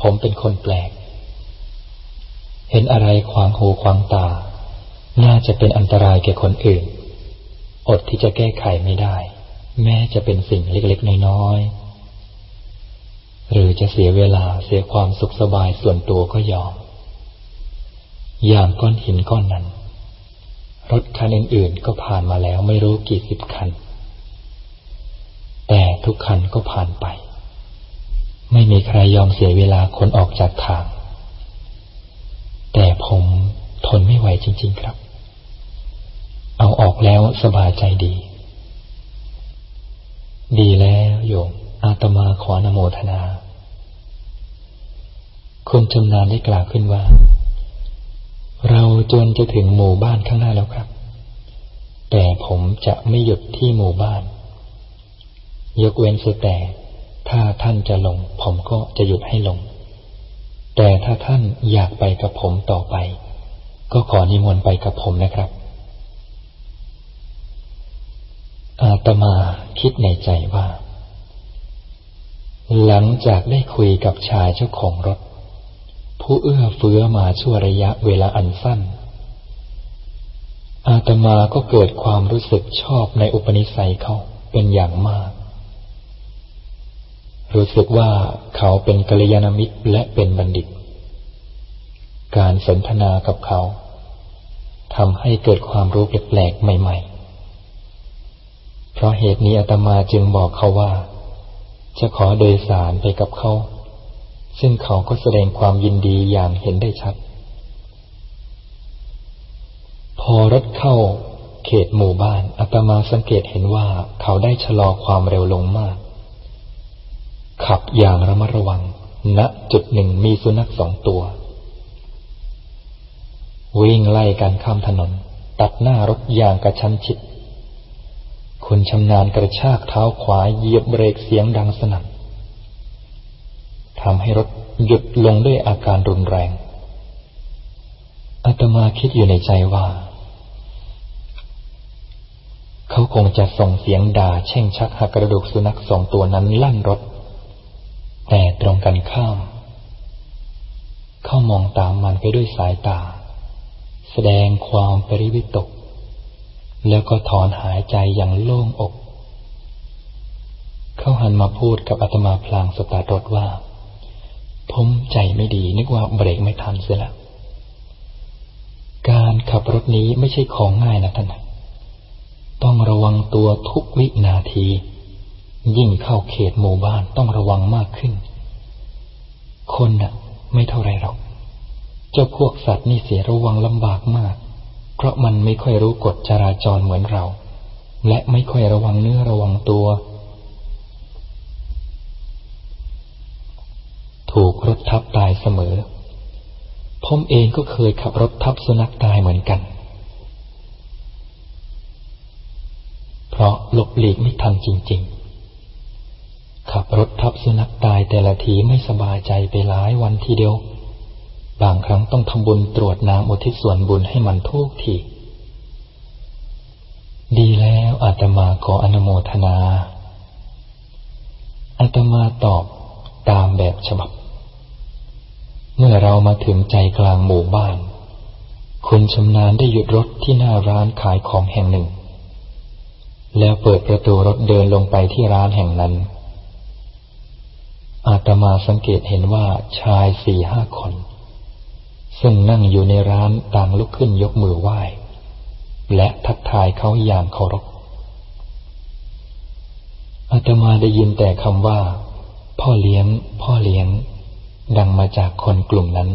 ผมเป็นคนแปลก เห็นอะไรขวางหูขวางตา น่าจะเป็นอันตรายแก่คนอื่น อดที่จะแก้ไขไม่ได้ แม้จะเป็นสิ่งเล็กๆน้อยๆ หรือจะเสียเวลาเสียความสุขสบายส่วนตัวก็ยอม อย่างก้อนหินก้อนนั้น รถคันอื่น ๆ ก็ผ่านมาแล้วไม่รู้กี่สิบคัน แต่ทุกคันก็ผ่านไป ไม่มีใครยอมเสียเวลาคนออกจากทาง แต่ผมทนไม่ไหวจริง ๆ ครับ เอาออกแล้วสบายใจดี ดีแล้วโยมอาตมาขอนโมทนา คุณชำนาญได้กล่าวขึ้นว่า จนจะถึงหมู่บ้านข้างหน้าแล้วครับ แต่ผมจะไม่หยุดที่หมู่บ้าน ยกเว้นเสียแต่ถ้าท่านจะลง ผมก็จะหยุดให้ลง แต่ถ้าท่านอยากไปกับผมต่อไป ก็ขอนิมนต์ไปกับผมนะครับ อาตมาคิดในใจว่า หลังจากได้คุยกับชายเจ้าของรถ ผู้เอื้อเฟื้อมาชั่วระยะเวลาอันสั้น อาตมาก็เกิดความรู้สึกชอบในอุปนิสัยเขาเป็นอย่างมาก รู้สึกว่าเขาเป็นกัลยาณมิตรและเป็นบัณฑิต การสนทนากับเขาทำให้เกิดความรู้แปลกๆใหม่ ๆ เพราะเหตุนี้อาตมาจึงบอกเขาว่า จะขอโดยสารไปกับเขา ซึ่งเขาก็แสดงความยินดีอย่างเห็นได้ชัด พอรถเข้าเขตหมู่บ้านอาตมาสังเกตเห็นว่าเขาได้ชะลอความเร็วลงมาก ขับอย่างระมัดระวังณจุดหนึ่งมีสุนัขสองตัว วิ่งไล่กันข้ามถนน ตัดหน้ารถอย่างกระชั้นชิดคนชำนาญกระชากเท้าขวาเหยียบเบรกเสียงดังสนั่น ทำให้รถหยุดลงด้วยอาการรุนแรง อาตมาคิดอยู่ในใจว่า เขาคงจะส่งเสียงด่าแช่งชักหักกระดูกสุนัขสองตัวนั้นลั่นรถ แต่ตรงกันข้าม เข้ามองตามมันไปด้วยสายตา แสดงความปริวิตก แล้วก็ถอนหายใจอย่างโล่งอก เขาหันมาพูดกับอาตมาพลางสตาร์ทรถว่า ผมใจไม่ดี นึกว่าเบรกไม่ทันเสียแล้วการขับรถนี้ไม่ใช่ของง่ายนะท่านต้องระวังตัวทุกวินาที ยิ่งเข้าเขตหมู่บ้านต้องระวังมากขึ้น คนน่ะ ไม่เท่าไรหรอก เจ้าพวกสัตว์นี่เสียระวังลำบากมาก เพราะมันไม่ค่อยรู้กฎจราจรเหมือนเรา และไม่ค่อยระวังเนื้อระวังตัว ถูกรถทับตายเสมอ ผมเองก็เคยขับรถทับสุนัขตายเหมือนกัน เพราะหลบหลีกไม่ทันจริง ๆ ขับรถทับสุนัขตายแต่ละทีไม่สบายใจไปหลายวันทีเดียว บางครั้งต้องทำบุญตรวจน้ำอุทิศส่วนบุญให้มันทุกทีดีแล้วอาตมาขออนุโมทนาอาตมาตอบตามแบบฉบับ มื่อเรามาถึงใจกลางหมู่บ้าน คุณชำนาญได้หยุดรถที่หน้าร้านขายของแห่งหนึ่ง แล้วเปิดประตูรถเดินลงไปที่ร้านแห่งนั้น อาตมาสังเกตเห็นว่าชายสี่ห้าคน ซึ่งนั่งอยู่ในร้านต่างลุกขึ้นยกมือไหว้ และทักทายเขาอย่างเคารพอาตมาได้ยินแต่คำว่า พ่อเลี้ยง พ่อเลี้ยง ดังมาจากคนกลุ่มนั้น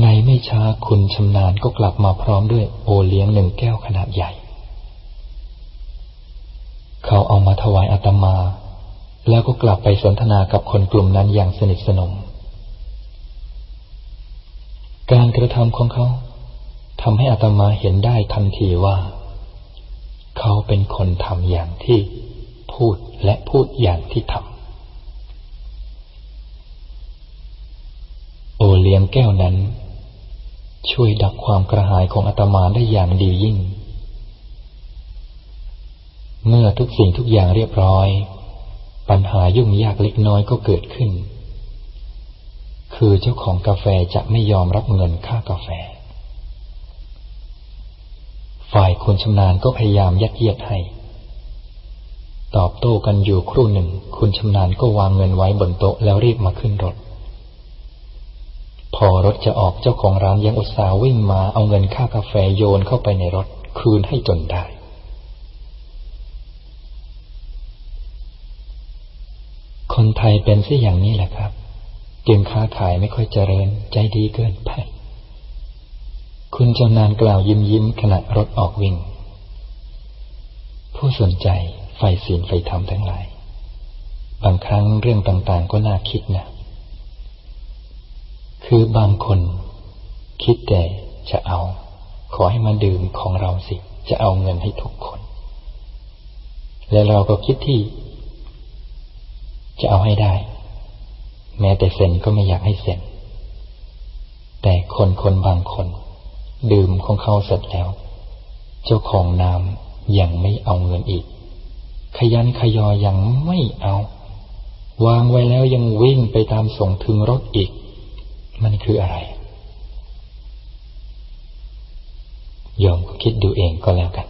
ในไม่ช้าคุณชำนาญก็กลับมาพร้อมด้วยโอเลี้ยงหนึ่งแก้วขนาดใหญ่ เขาเอามาถวายอาตมา แล้วก็กลับไปสนทนากับคนกลุ่มนั้นอย่างสนิทสนม การกระทำของเขาทำให้อัตมาเห็นได้ทันทีว่า เขาเป็นคนทำอย่างที่พูดและพูดอย่างที่ทำ โอเลี้ยงแก้วนั้น ช่วยดับความกระหายของอาตมาได้อย่างดียิ่ง เมื่อทุกสิ่งทุกอย่างเรียบร้อย ปัญหายุ่งยากเล็กน้อยก็เกิดขึ้น คือเจ้าของกาแฟจะไม่ยอมรับเงินค่ากาแฟ ฝ่ายคนชำนาญก็พยายามยัดเยียดให้ ตอบโต้กันอยู่ครู่หนึ่ง คุณชำนาญก็วางเงินไว้บนโต๊ะแล้วรีบมาขึ้นรถ อรถจะออกเจ้าของร้านยังอุตส่าห์วิ่งมาเอาเงินค่ากาแฟโยนเข้าไปในรถคืนให้จนได้ คนไทยเป็นสิอย่างนี้แหละครับ จึงค้าขายไม่ค่อยเจริญใจดีเกินไป คุณจำนานกล่าวยิ้มยิ้มขณะรถออกวิ่ง ผู้สนใจไฟศีลไฟธรรมทั้งหลาย บางครั้งเรื่องต่างๆก็น่าคิดนะ คือบางคน คิดแต่จะเอา ขอให้มาดื่มของเราสิ จะเอาเงินให้ทุกคน และเราก็คิดที่ จะเอาให้ได้ แม้แต่เซ็นก็ไม่อยากให้เซ็นแต่คนคนบางคน ดื่มของเขาเสร็จแล้ว เจ้าของน้ำยังไม่เอาเงินอีก ขยันขยอยังไม่เอา วางไว้แล้วยังวิ่งไปตามส่งถึงรถอีก มันคืออะไรยอมคิดดูเองก็แล้วกัน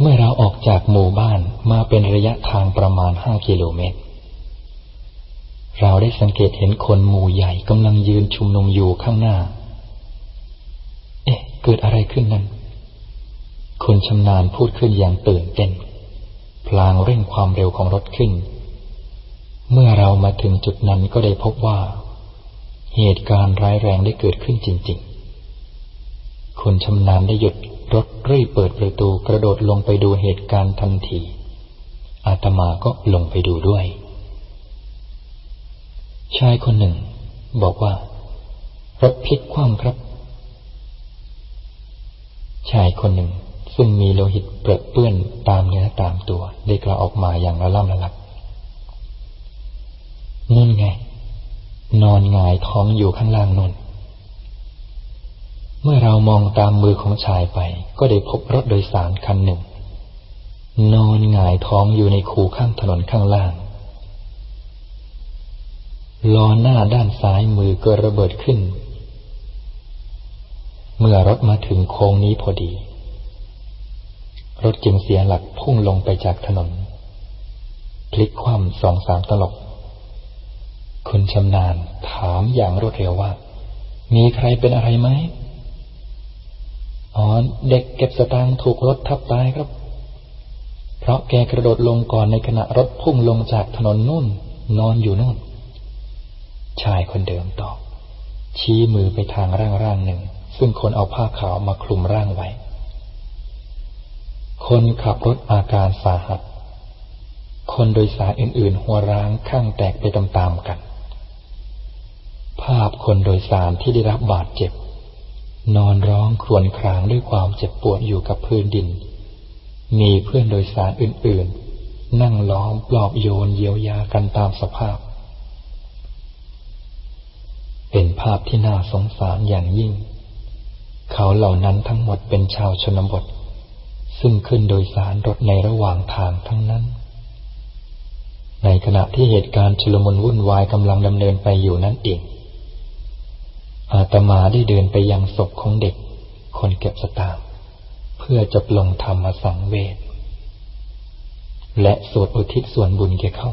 เมื่อเราออกจากหมู่บ้านมาเป็นระยะทางประมาณห้ากิโลเมตร เราได้สังเกตเห็นคนหมู่ใหญ่กำลังยืนชุมนุมอยู่ข้างหน้า เอ๊ะ เกิดอะไรขึ้นนั้น คนชำนาญพูดขึ้นอย่างตื่นเต้น พลางเร่งความเร็วของรถขึ้น เมื่อเรามาถึงจุดนั้นก็ได้พบว่า เหตุการณ์ร้ายแรงได้เกิดขึ้นจริง ๆ คนชำนาญได้หยุดรถรีบเปิดประตูกระโดดลงไปดูเหตุการณ์ทันที อาตมาก็ลงไปดูด้วย ชายคนหนึ่ง บอกว่า รถพลิกคว่ำครับ ชายคนหนึ่ง ซึ่งมีโลหิตเปื้อนตามเนื้อตามตัว ได้กล่าวออกมาอย่างระล่ำระลัก นั่นไง นอนหงายท้องอยู่ข้างล่างนนเมื่อเรามองตามมือของชายไป ก็ได้พบรถโดยสารคันหนึ่ง นอนหงายท้องอยู่ในคูข้างถนนข้างล่างล้อหน้าด้านซ้ายมือก็ระเบิดขึ้น เมื่อรถมาถึงโค้งนี้พอดี รถจึงเสียหลักพุ่งลงไปจากถนน พลิกคว่ำสองสามตลบ คุณชำนาญถามอย่างรวดเร็วว่า มีใครเป็นอะไรไหมอ๋อเด็กเก็บสตางค์ถูกรถทับตายครับ เพราะแกกระโดดลงก่อนในขณะรถพุ่งลงจากถนนนู่น นอนอยู่นู่น ชายคนเดิมตอบชี้มือไปทางร่างร่างหนึ่ง ซึ่งคนเอาผ้าขาวมาคลุมร่างไว้ คนขับรถอาการสาหัส คนโดยสารอื่นๆ หัวร้างข้างแตกไปตามๆกัน ภาพคนโดยสารที่ได้รับบาดเจ็บ นอนร้องครวญครางด้วยความเจ็บปวดอยู่กับพื้นดิน มีเพื่อนโดยสารอื่นๆ นั่งล้อมปลอบโยนเยียวยากันตามสภาพ เป็นภาพที่น่าสงสารอย่างยิ่ง เขาเหล่านั้นทั้งหมดเป็นชาวชนบท ซึ่งขึ้นโดยสารรถในระหว่างทางทั้งนั้นในขณะที่เหตุการณ์ชุลมุนวุ่นวายกำลังดำเนินไปอยู่นั่นเอง อาตมาได้เดินไปยังศพของเด็ก คนเก็บสตางค์เพื่อจะปลงธรรมสังเวชและสวดอุทิศส่วนบุญแก่เขา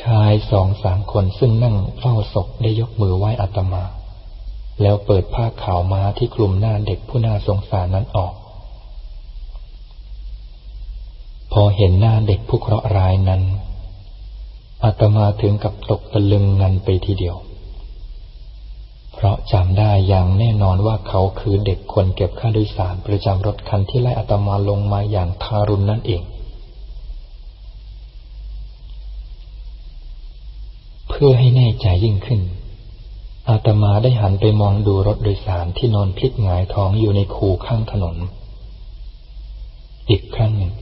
ชายสองสามคนซึ่งนั่งเฝ้าศพได้ยกมือไหว้อาตมา แล้วเปิดผ้าขาวม้าที่คลุมหน้าเด็กผู้น่าสงสารนั้นออก พอเห็นหน้าเด็กผู้เคราะห์ร้ายนั้นอาตมาถึงกับตกตะลึงงันไปทีเดียว เพราะจำได้อย่างแน่นอนว่าเขาคือเด็กคนเก็บค่าโดยสารประจำรถคันที่ไล่อาตมาลงมาอย่างทารุณนั่นเอง เพื่อให้แน่ใจยิ่งขึ้น อาตมาได้หันไปมองดูรถโดยสารที่นอนพลิกหงายท้องอยู่ในคูข้างถนน อีกครั้งหนึ่ง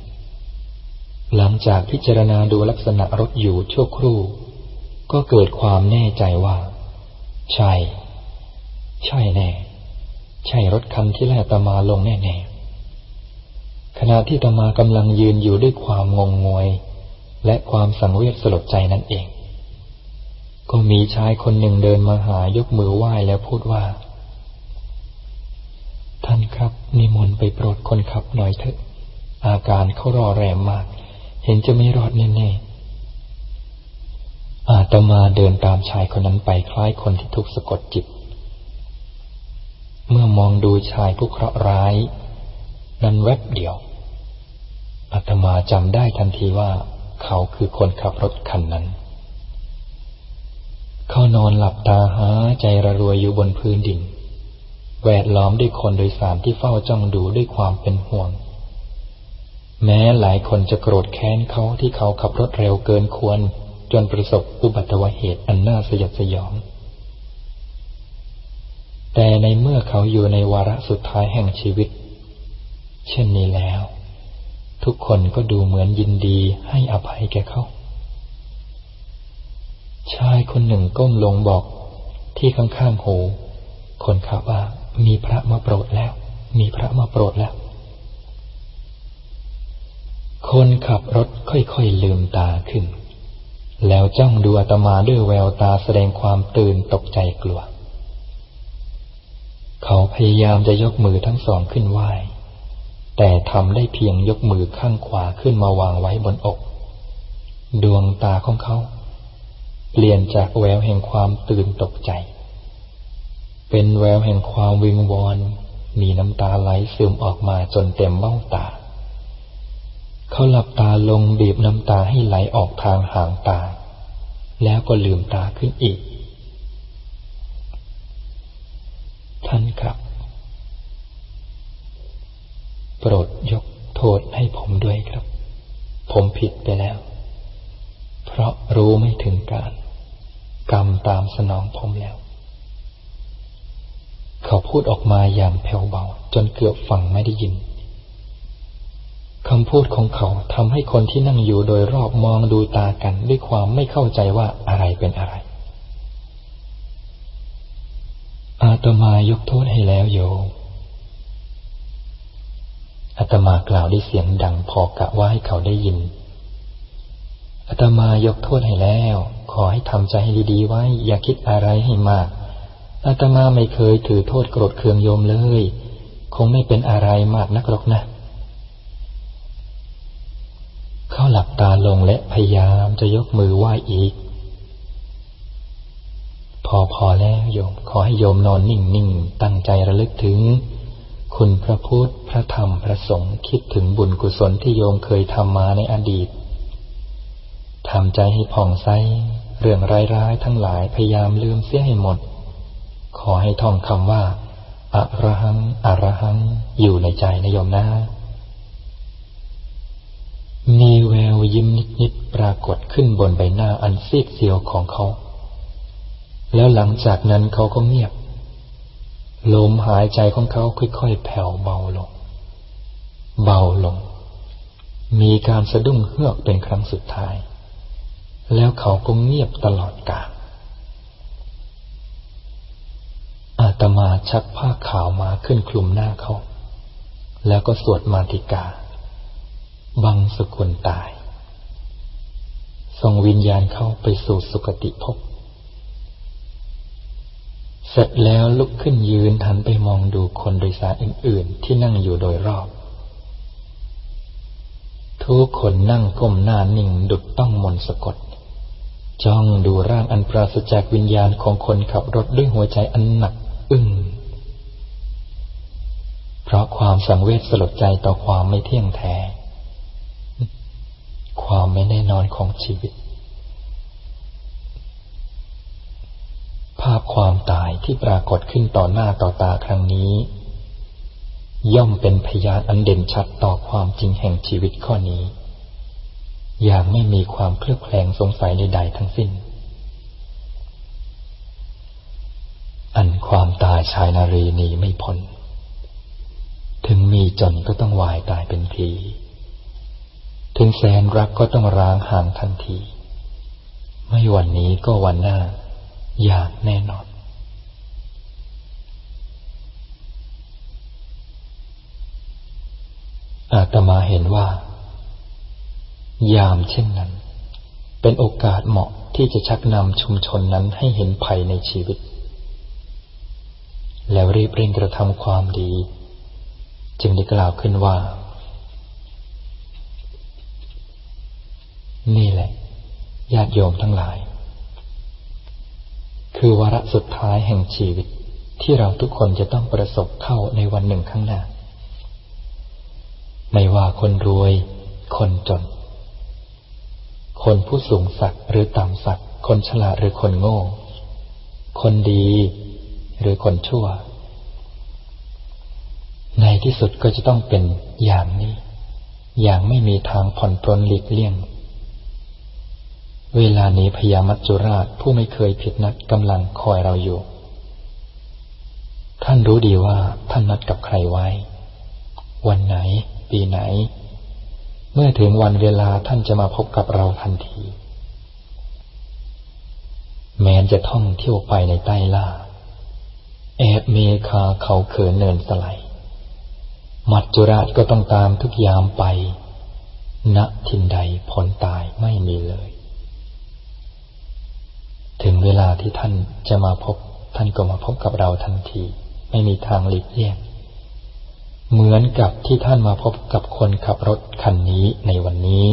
หลังจากพิจารณาดูลักษณะรถอยู่ชั่วครู่ ก็เกิดความแน่ใจว่า ใช่ ใช่แน่ ใช่รถคันที่แล่ตมาลงแน่ๆขณะที่ตมากำลังยืนอยู่ด้วยความงงงวย และความสังเวชสลดใจนั่นเอง ก็มีชายคนหนึ่งเดินมาหายกมือไหว้แล้วพูดว่า ท่านครับนิมนต์ไปโปรดคนขับหน่อยเถอะ อาการเขารอแรมมาก เห็นจะไม่รอดแน่ๆอาตมาเดินตามชายคนนั้นไปคล้ายคนที่ถูกสะกดจิต เมื่อมองดูชายผู้เคราะห์ร้าย นั้นแวบเดียวอาตมาจำได้ทันทีว่า เขาคือคนขับรถคันนั้น เขานอนหลับตาหาใจระรวยอยู่บนพื้นดิน แวดล้อมด้วยคนโดยสารที่เฝ้าจ้องดูด้วยความเป็นห่วง แม้หลายคนจะโกรธแค้นเขาที่เขาขับรถเร็วเกินควร จนประสบอุบัติเหตุอันน่าสยดสยอง แต่ในเมื่อเขาอยู่ในวาระสุดท้ายแห่งชีวิต เช่นนี้แล้ว ทุกคนก็ดูเหมือนยินดีให้อภัยแก่เขา ชายคนหนึ่งก้มลงบอกที่ข้างๆหูคนขับว่ามีพระมาโปรดแล้ว มีพระมาโปรดแล้ว คนขับรถค่อยๆลืมตาขึ้น แล้วจ้องดูอาตมาด้วยแววตาแสดงความตื่นตกใจกลัว เขาพยายามจะยกมือทั้งสองขึ้นไหวแต่ทำได้เพียงยกมือข้างขวาขึ้นมาวางไว้บนอก ดวงตาของเขา เปลี่ยนจากแววแห่งความตื่นตกใจ เป็นแววแห่งความวิงวอน มีน้ำตาไหลซึมออกมาจนเต็มเบ้าตา เขาหลับตาลงบีบน้ำตาให้ไหลออกทางหางตา แล้วก็ลืมตาขึ้นอีก ท่านครับ โปรดยกโทษให้ผมด้วยครับ ผมผิดไปแล้ว เพราะรู้ไม่ถึงการ กรรมตามสนองผมแล้ว เขาพูดออกมาอย่างแผ่วเบา จนเกือบฟังไม่ได้ยินคำพูดของเขาทำให้คนที่นั่งอยู่โดยรอบมองดูตากันด้วยความไม่เข้าใจว่าอะไรเป็นอะไร อา ตมายกโทษให้แล้วโยมอาตมากล่าวด้วยเสียงดังพอกะว่าให้เขาได้ยินอาตมายกโทษให้แล้ว ขอให้ทำใจให้ดีๆไว้ อย่าคิดอะไรให้มากอาตมาไม่เคยถือโทษโกรธเคืองโยมเลย คงไม่เป็นอะไรมากนักหรอกนะเขาหลับตาลงและพยายามจะยกมือไหว้อีก พอพอแล้วโยม ขอให้โยมนอนนิ่งๆตั้งใจระลึกถึง คุณพระพุทธพระธรรมพระสงฆ์คิดถึงบุญกุศลที่โยมเคยทำมาในอดีตทำใจให้ผ่องใสเรื่องร้ายๆทั้งหลายพยายามลืมเสียให้หมด ขอให้ท่องคำว่าอะระหังอะระหัง อยู่ในใจนะโยมนะมีแววยิ้มนิดๆปรากฏขึ้นบนใบหน้าอันซีดเซียวของเขา แล้วหลังจากนั้นเขาก็เงียบ ลมหายใจของเขาค่อยๆแผ่วเบาลง เบาลง มีการสะดุ้งเฮือกเป็นครั้งสุดท้าย แล้วเขาก็เงียบตลอดกาลอาตมาชักผ้าขาวมาขึ้นคลุมหน้าเขา แล้วก็สวดมาติกา บังสกุลตาย ส่งวิญญาณเข้าไปสู่สุคติภพ เสร็จแล้วลุกขึ้นยืนหันไปมองดูคนโดยสารอื่น ๆ ที่นั่งอยู่โดยรอบ ทุกคนนั่งก้มหน้านิ่งดุดต้องมนสะกด จ้องดูร่างอันปราศจากวิญญาณของคนขับรถด้วยหัวใจอันหนักอึ้งเพราะความสังเวชสลดใจต่อความไม่เที่ยงแท้ ความไม่แน่นอนของชีวิตภาพ ความตายที่ปรากฏขึ้นต่อหน้าต่อตาครั้งนี้ ย่อมเป็นพยานอันเด่นชัดต่อความจริงแห่งชีวิตข้อนี้ อย่างไม่มีความเคลือบแคลงสงสัยใดๆทั้งสิ้น อันความตายชายนารีนี้ไม่พ้นถึงมีจนก็ต้องวายตายเป็นที ถึงแสนรักก็ต้องร้างห่างทันที ไม่วันนี้ก็วันหน้า อย่างแน่นอน อาตมาเห็นว่า ยามเช่นนั้น เป็นโอกาสเหมาะที่จะชักนำชุมชนนั้นให้เห็นภัยในชีวิต แล้วรีบเร่งกระทำความดี จึงได้กล่าวขึ้นว่า นี่แหละญาติโยมทั้งหลาย คือวาระสุดท้ายแห่งชีวิต ที่เราทุกคนจะต้องประสบเข้าในวันหนึ่งข้างหน้า ไม่ว่าคนรวย คนจน คนผู้สูงสักหรือต่ำสักคนฉลาดหรือคนโง่ คนดีหรือคนชั่ว ในที่สุดก็จะต้องเป็นอย่างนี้ อย่างไม่มีทางผ่อนปลนหลีกเลี่ยง เวลานี้พญามัจจุราชผู้ไม่เคยผิดนัดกำลังคอยเราอยู่ ท่านรู้ดีว่าท่านนัดกับใครไว้ วันไหน ปีไหน เมื่อถึงวันเวลาท่านจะมาพบกับเราทันที แม้นจะท่องเที่ยวไปในใต้ล่า แอบเมคาเขาเขินเนินสไลมัจจุราชก็ต้องตามทุกยามไปณทินใดพ้นตายไม่มีเลย ถึงเวลาที่ท่านจะมาพบ ท่านก็มาพบกับเราทันที ไม่มีทางหลีกเลี่ยง เหมือนกับที่ท่านมาพบกับคนขับรถคันนี้ในวันนี้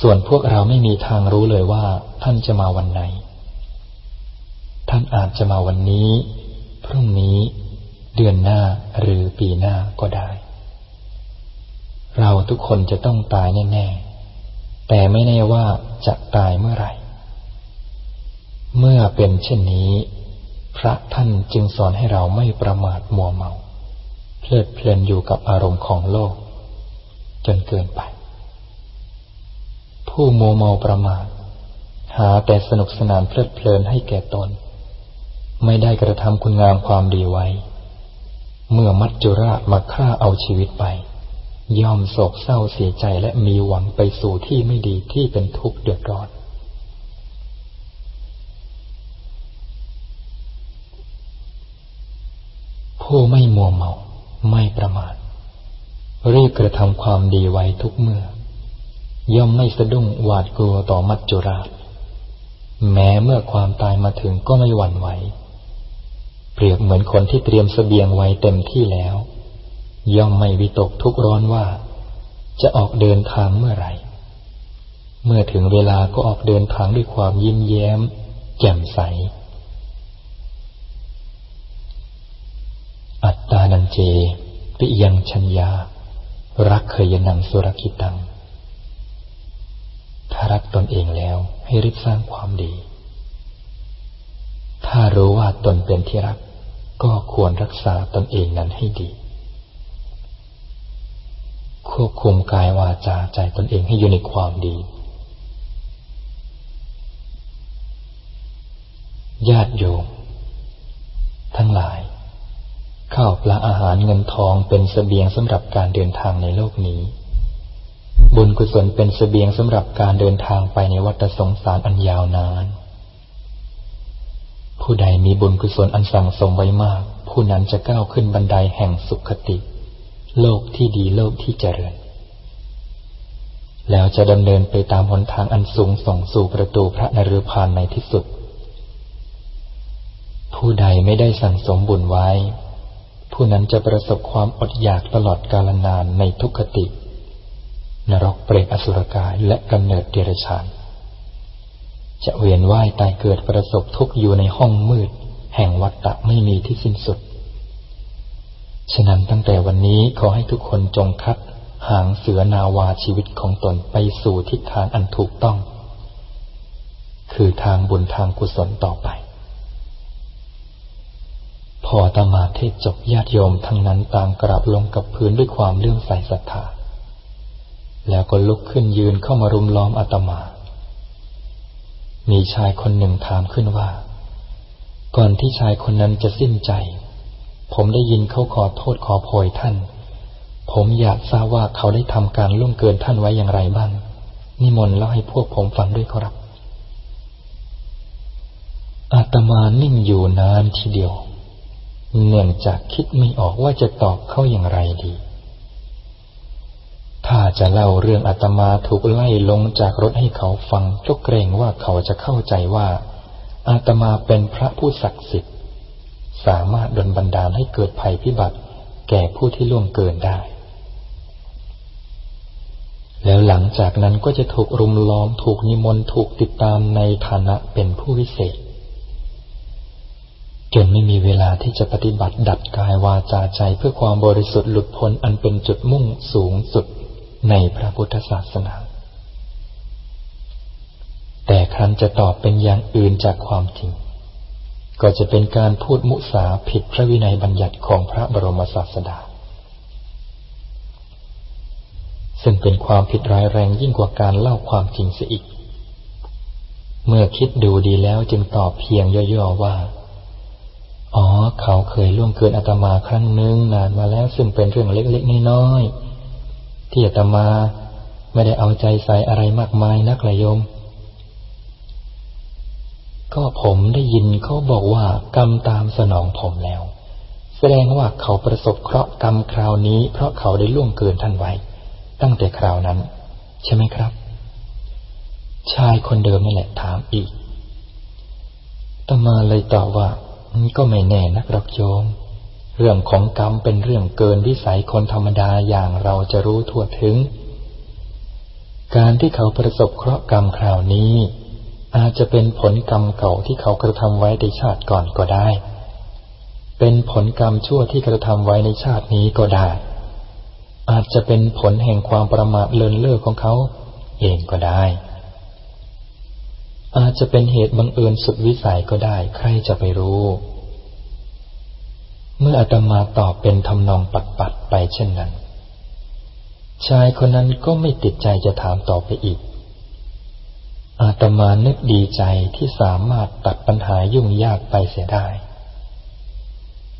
ส่วนพวกเราไม่มีทางรู้เลยว่า ท่านจะมาวันไหน ท่านอาจจะมาวันนี้ พรุ่งนี้ เดือนหน้าหรือปีหน้าก็ได้ เราทุกคนจะต้องตายแน่ๆแต่ไม่แน่ว่าจะตายเมื่อไหร่ เมื่อเป็นเช่นนี้ พระท่านจึงสอนให้เราไม่ประมาทมัวเมา เพลิดเพลินอยู่กับอารมณ์ของโลก จนเกินไป ผู้มัวเมาประมาท หาแต่สนุกสนานเพลิดเพลินให้แก่ตน ไม่ได้กระทำคุณงามความดีไว้ เมื่อมัจจุราชมาฆ่าเอาชีวิตไป ย่อมโศกเศร้าเสียใจและมีหวังไปสู่ที่ไม่ดีที่เป็นทุกข์เดือดร้อน ผู้ไม่มัวเมา ไม่ประมาทรีบกระทำความดีไว้ทุกเมื่อ ย่อมไม่สะดุ้งหวาดกลัวต่อมัจจุราช แม้เมื่อความตายมาถึงก็ไม่หวั่นไหว เปรียบเหมือนคนที่เตรียมสเสบียงไว้เต็มที่แล้ว ย่อมไม่วิตกทุกร้อนว่า จะออกเดินทางเมื่อไหร่ เมื่อถึงเวลาก็ออกเดินทางด้วยความยิ้มแย้ม แจ่มใส อัตตานันเจ ปิยังชัญญา รักเคยนังสุรกิตัง ถ้ารักตนเองแล้วให้รีบสร้างความดี ถ้ารู้ว่าตนเป็นที่รัก ก็ควรรักษาตนเองนั้นให้ดี ควบคุมกายวาจาใจตนเองให้อยู่ในความดี ญาติโยมทั้งหลาย ข้าวปลาอาหารเงินทองเป็นสเสบียงสำหรับการเดินทางในโลกนี้ บุญกุศลเป็นสเสบียงสำหรับการเดินทางไปในวัฏสงสารอันยาวนาน ผู้ใดมีบุญกุศลอันสั่งสมไว้มาก ผู้นั้นจะก้าวขึ้นบันไดแห่งสุขติ โลกที่ดีโลกที่เจริญ แล้วจะดำเนินไปตามหนทางอันสูงส่งสู่ประตูพระนรพานในที่สุด ผู้ใดไม่ได้สั่งสมบุญไว้ ผู้นั้นจะประสบความอดอยากตลอดกาลนานในทุกขติ นรกเปรตอสุรกายและกำเนิดเดรัจฉาน จะเวียนว่ายตายเกิดประสบทุกข์อยู่ในห้องมืด แห่งวัฏฏะไม่มีที่สิ้นสุด ฉะนั้นตั้งแต่วันนี้ขอให้ทุกคนจงคัดหางเสือนาวาชีวิตของตนไปสู่ทิศทางอันถูกต้อง คือทางบุญทางกุศลต่อไป อตมาเทศจบญาติโยมทั้งนั้นต่างกราบลงกับพื้นด้วยความเลื่อมใสศรัทธา แล้วก็ลุกขึ้นยืนเข้ามารุมล้อมอาตมา มีชายคนหนึ่งถามขึ้นว่า ก่อนที่ชายคนนั้นจะสิ้นใจ ผมได้ยินเขาขอโทษขอโพยท่าน ผมอยากทราบว่าเขาได้ทำการล่วงเกินท่านไว้อย่างไรบ้าง นิมนต์เล่าให้พวกผมฟังด้วยครับอาตมานิ่งอยู่นานทีเดียว เนื่องจากคิดไม่ออกว่าจะตอบเขาอย่างไรดี ถ้าจะเล่าเรื่องอาตมาถูกไล่ลงจากรถให้เขาฟังก็เกรงว่าเขาจะเข้าใจว่า อาตมาเป็นพระผู้ศักดิ์สิทธิ์ สามารถดลบันดาลให้เกิดภัยพิบัติ แก่ผู้ที่ล่วงเกินได้ แล้วหลังจากนั้นก็จะถูกรุมล้อมถูกนิมนต์ถูกติดตามในฐานะเป็นผู้วิเศษ จนไม่มีเวลาที่จะปฏิบัติดัดกายวาจาใจเพื่อความบริสุทธิ์หลุดพ้นอันเป็นจุดมุ่งสูงสุดในพระพุทธศาสนา แต่ครั้นจะตอบเป็นอย่างอื่นจากความจริง ก็จะเป็นการพูดมุสาผิดพระวินัยบัญญัติของพระบรมศาสดา ซึ่งเป็นความผิดร้ายแรงยิ่งกว่าการเล่าความจริงเสียอีก เมื่อคิดดูดีแล้วจึงตอบเพียงย่อๆว่า อ๋อ เขาเคยล่วงเกินอาตมาครั้งหนึ่งนานมาแล้วซึ่งเป็นเรื่องเล็กๆน้อยๆที่อาตมาไม่ได้เอาใจใส่อะไรมากมายนักเลยโยม ก็ผมได้ยินเขาบอกว่ากรรมตามสนองผมแล้ว แสดงว่าเขาประสบเคราะห์กรรมคราวนี้ เพราะเขาได้ล่วงเกินท่านไว้ ตั้งแต่คราวนั้น ใช่ไหมครับ ชายคนเดิมนี่แหละถามอีกตมาเลยตอบว่า ก็ไม่แน่นักรอกโยม เรื่องของกรรมเป็นเรื่องเกินวิสัยคนธรรมดาอย่างเราจะรู้ทั่วถึง การที่เขาประสบเคราะห์กรรมคราวนี้ อาจจะเป็นผลกรรมเก่าที่เขากระทำไว้ในชาติก่อนก็ได้ เป็นผลกรรมชั่วที่กระทำไว้ในชาตินี้ก็ได้ อาจจะเป็นผลแห่งความประมาทเลินเล่อของเขาเองก็ได้ อาจจะเป็นเหตุบังเอิญสุดวิสัยก็ได้ ใครจะไปรู้ เมื่ออาตมาตอบเป็นทำนองปัดปัดไปเช่นนั้น ชายคนนั้นก็ไม่ติดใจจะถามต่อไปอีก อาตมานึกดีใจที่สามารถตัดปัญหายุ่งยากไปเสียได้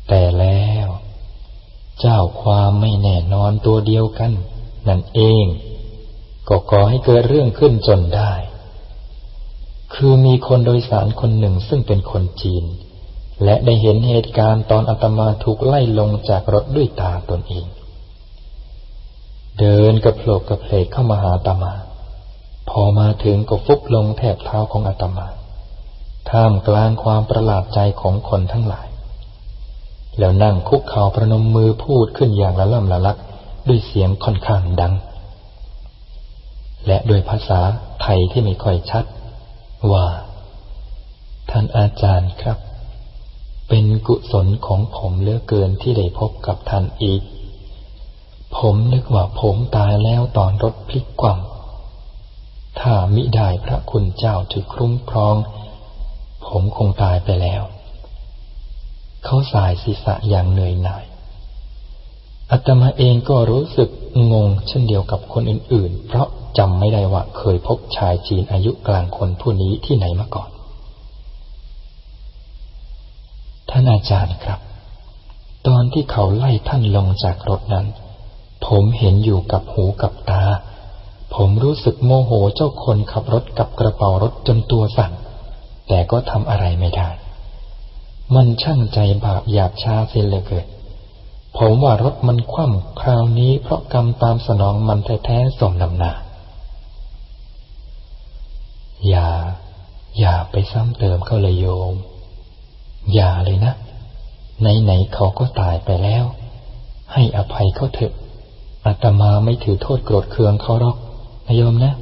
แต่แล้ว เจ้าความไม่แน่นอนตัวเดียวกัน นั่นเอง ก็ก่อให้เกิดเรื่องขึ้นจนได้ คือมีคนโดยสารคนหนึ่งซึ่งเป็นคนจีน และได้เห็นเหตุการณ์ตอนอาตมาถูกไล่ลงจากรถด้วยตาตนเอง เดินกระโผลกกระเพลกเข้ามาหาอาตมา พอมาถึงก็ฟุบลงแทบเท้าของอาตมา ท่ามกลางความประหลาดใจของคนทั้งหลาย แล้วนั่งคุกเข่าประนมมือพูดขึ้นอย่างละล่ำละลักด้วยเสียงค่อนข้างดัง และด้วยภาษาไทยที่ไม่ค่อยชัด ว่า ท่านอาจารย์ครับ เป็นกุศลของผมเลือเกินที่ได้พบกับท่านอีก ผมนึกว่าผมตายแล้วตอนรถพลิกคว่ำถ้ามิได้พระคุณเจ้าถือคุ้มครอง ผมคงตายไปแล้ว เขาสายศีรษะอย่างเหนื่อยหน่ายอาตมาเองก็รู้สึกงงเช่นเดียวกับคนอื่นๆ เพราะ จำไม่ได้ว่าเคยพบชายจีนอายุกลางคนผู้นี้ที่ไหนมาก่อน ท่านอาจารย์ครับ ตอนที่เขาไล่ท่านลงจากรถนั้น ผมเห็นอยู่กับหูกับตา ผมรู้สึกโมโหเจ้าคนขับรถกับกระเป๋ารถจนตัวสั่น แต่ก็ทำอะไรไม่ได้ มันช่างใจบาปหยาบช้าเสียเลยเกิดผมว่ารถมันคว่ำคราวนี้เพราะกรรมตามสนองมันแท้ๆสมนำหนา อย่า อย่าไปซ้ำเติมเขาเลยโยม อย่าเลยนะไหนๆเขาก็ตายไปแล้ว ให้อภัยเขาเถอะอาตมาไม่ถือโทษโกรธเคืองเขาหรอกนายโยมนะ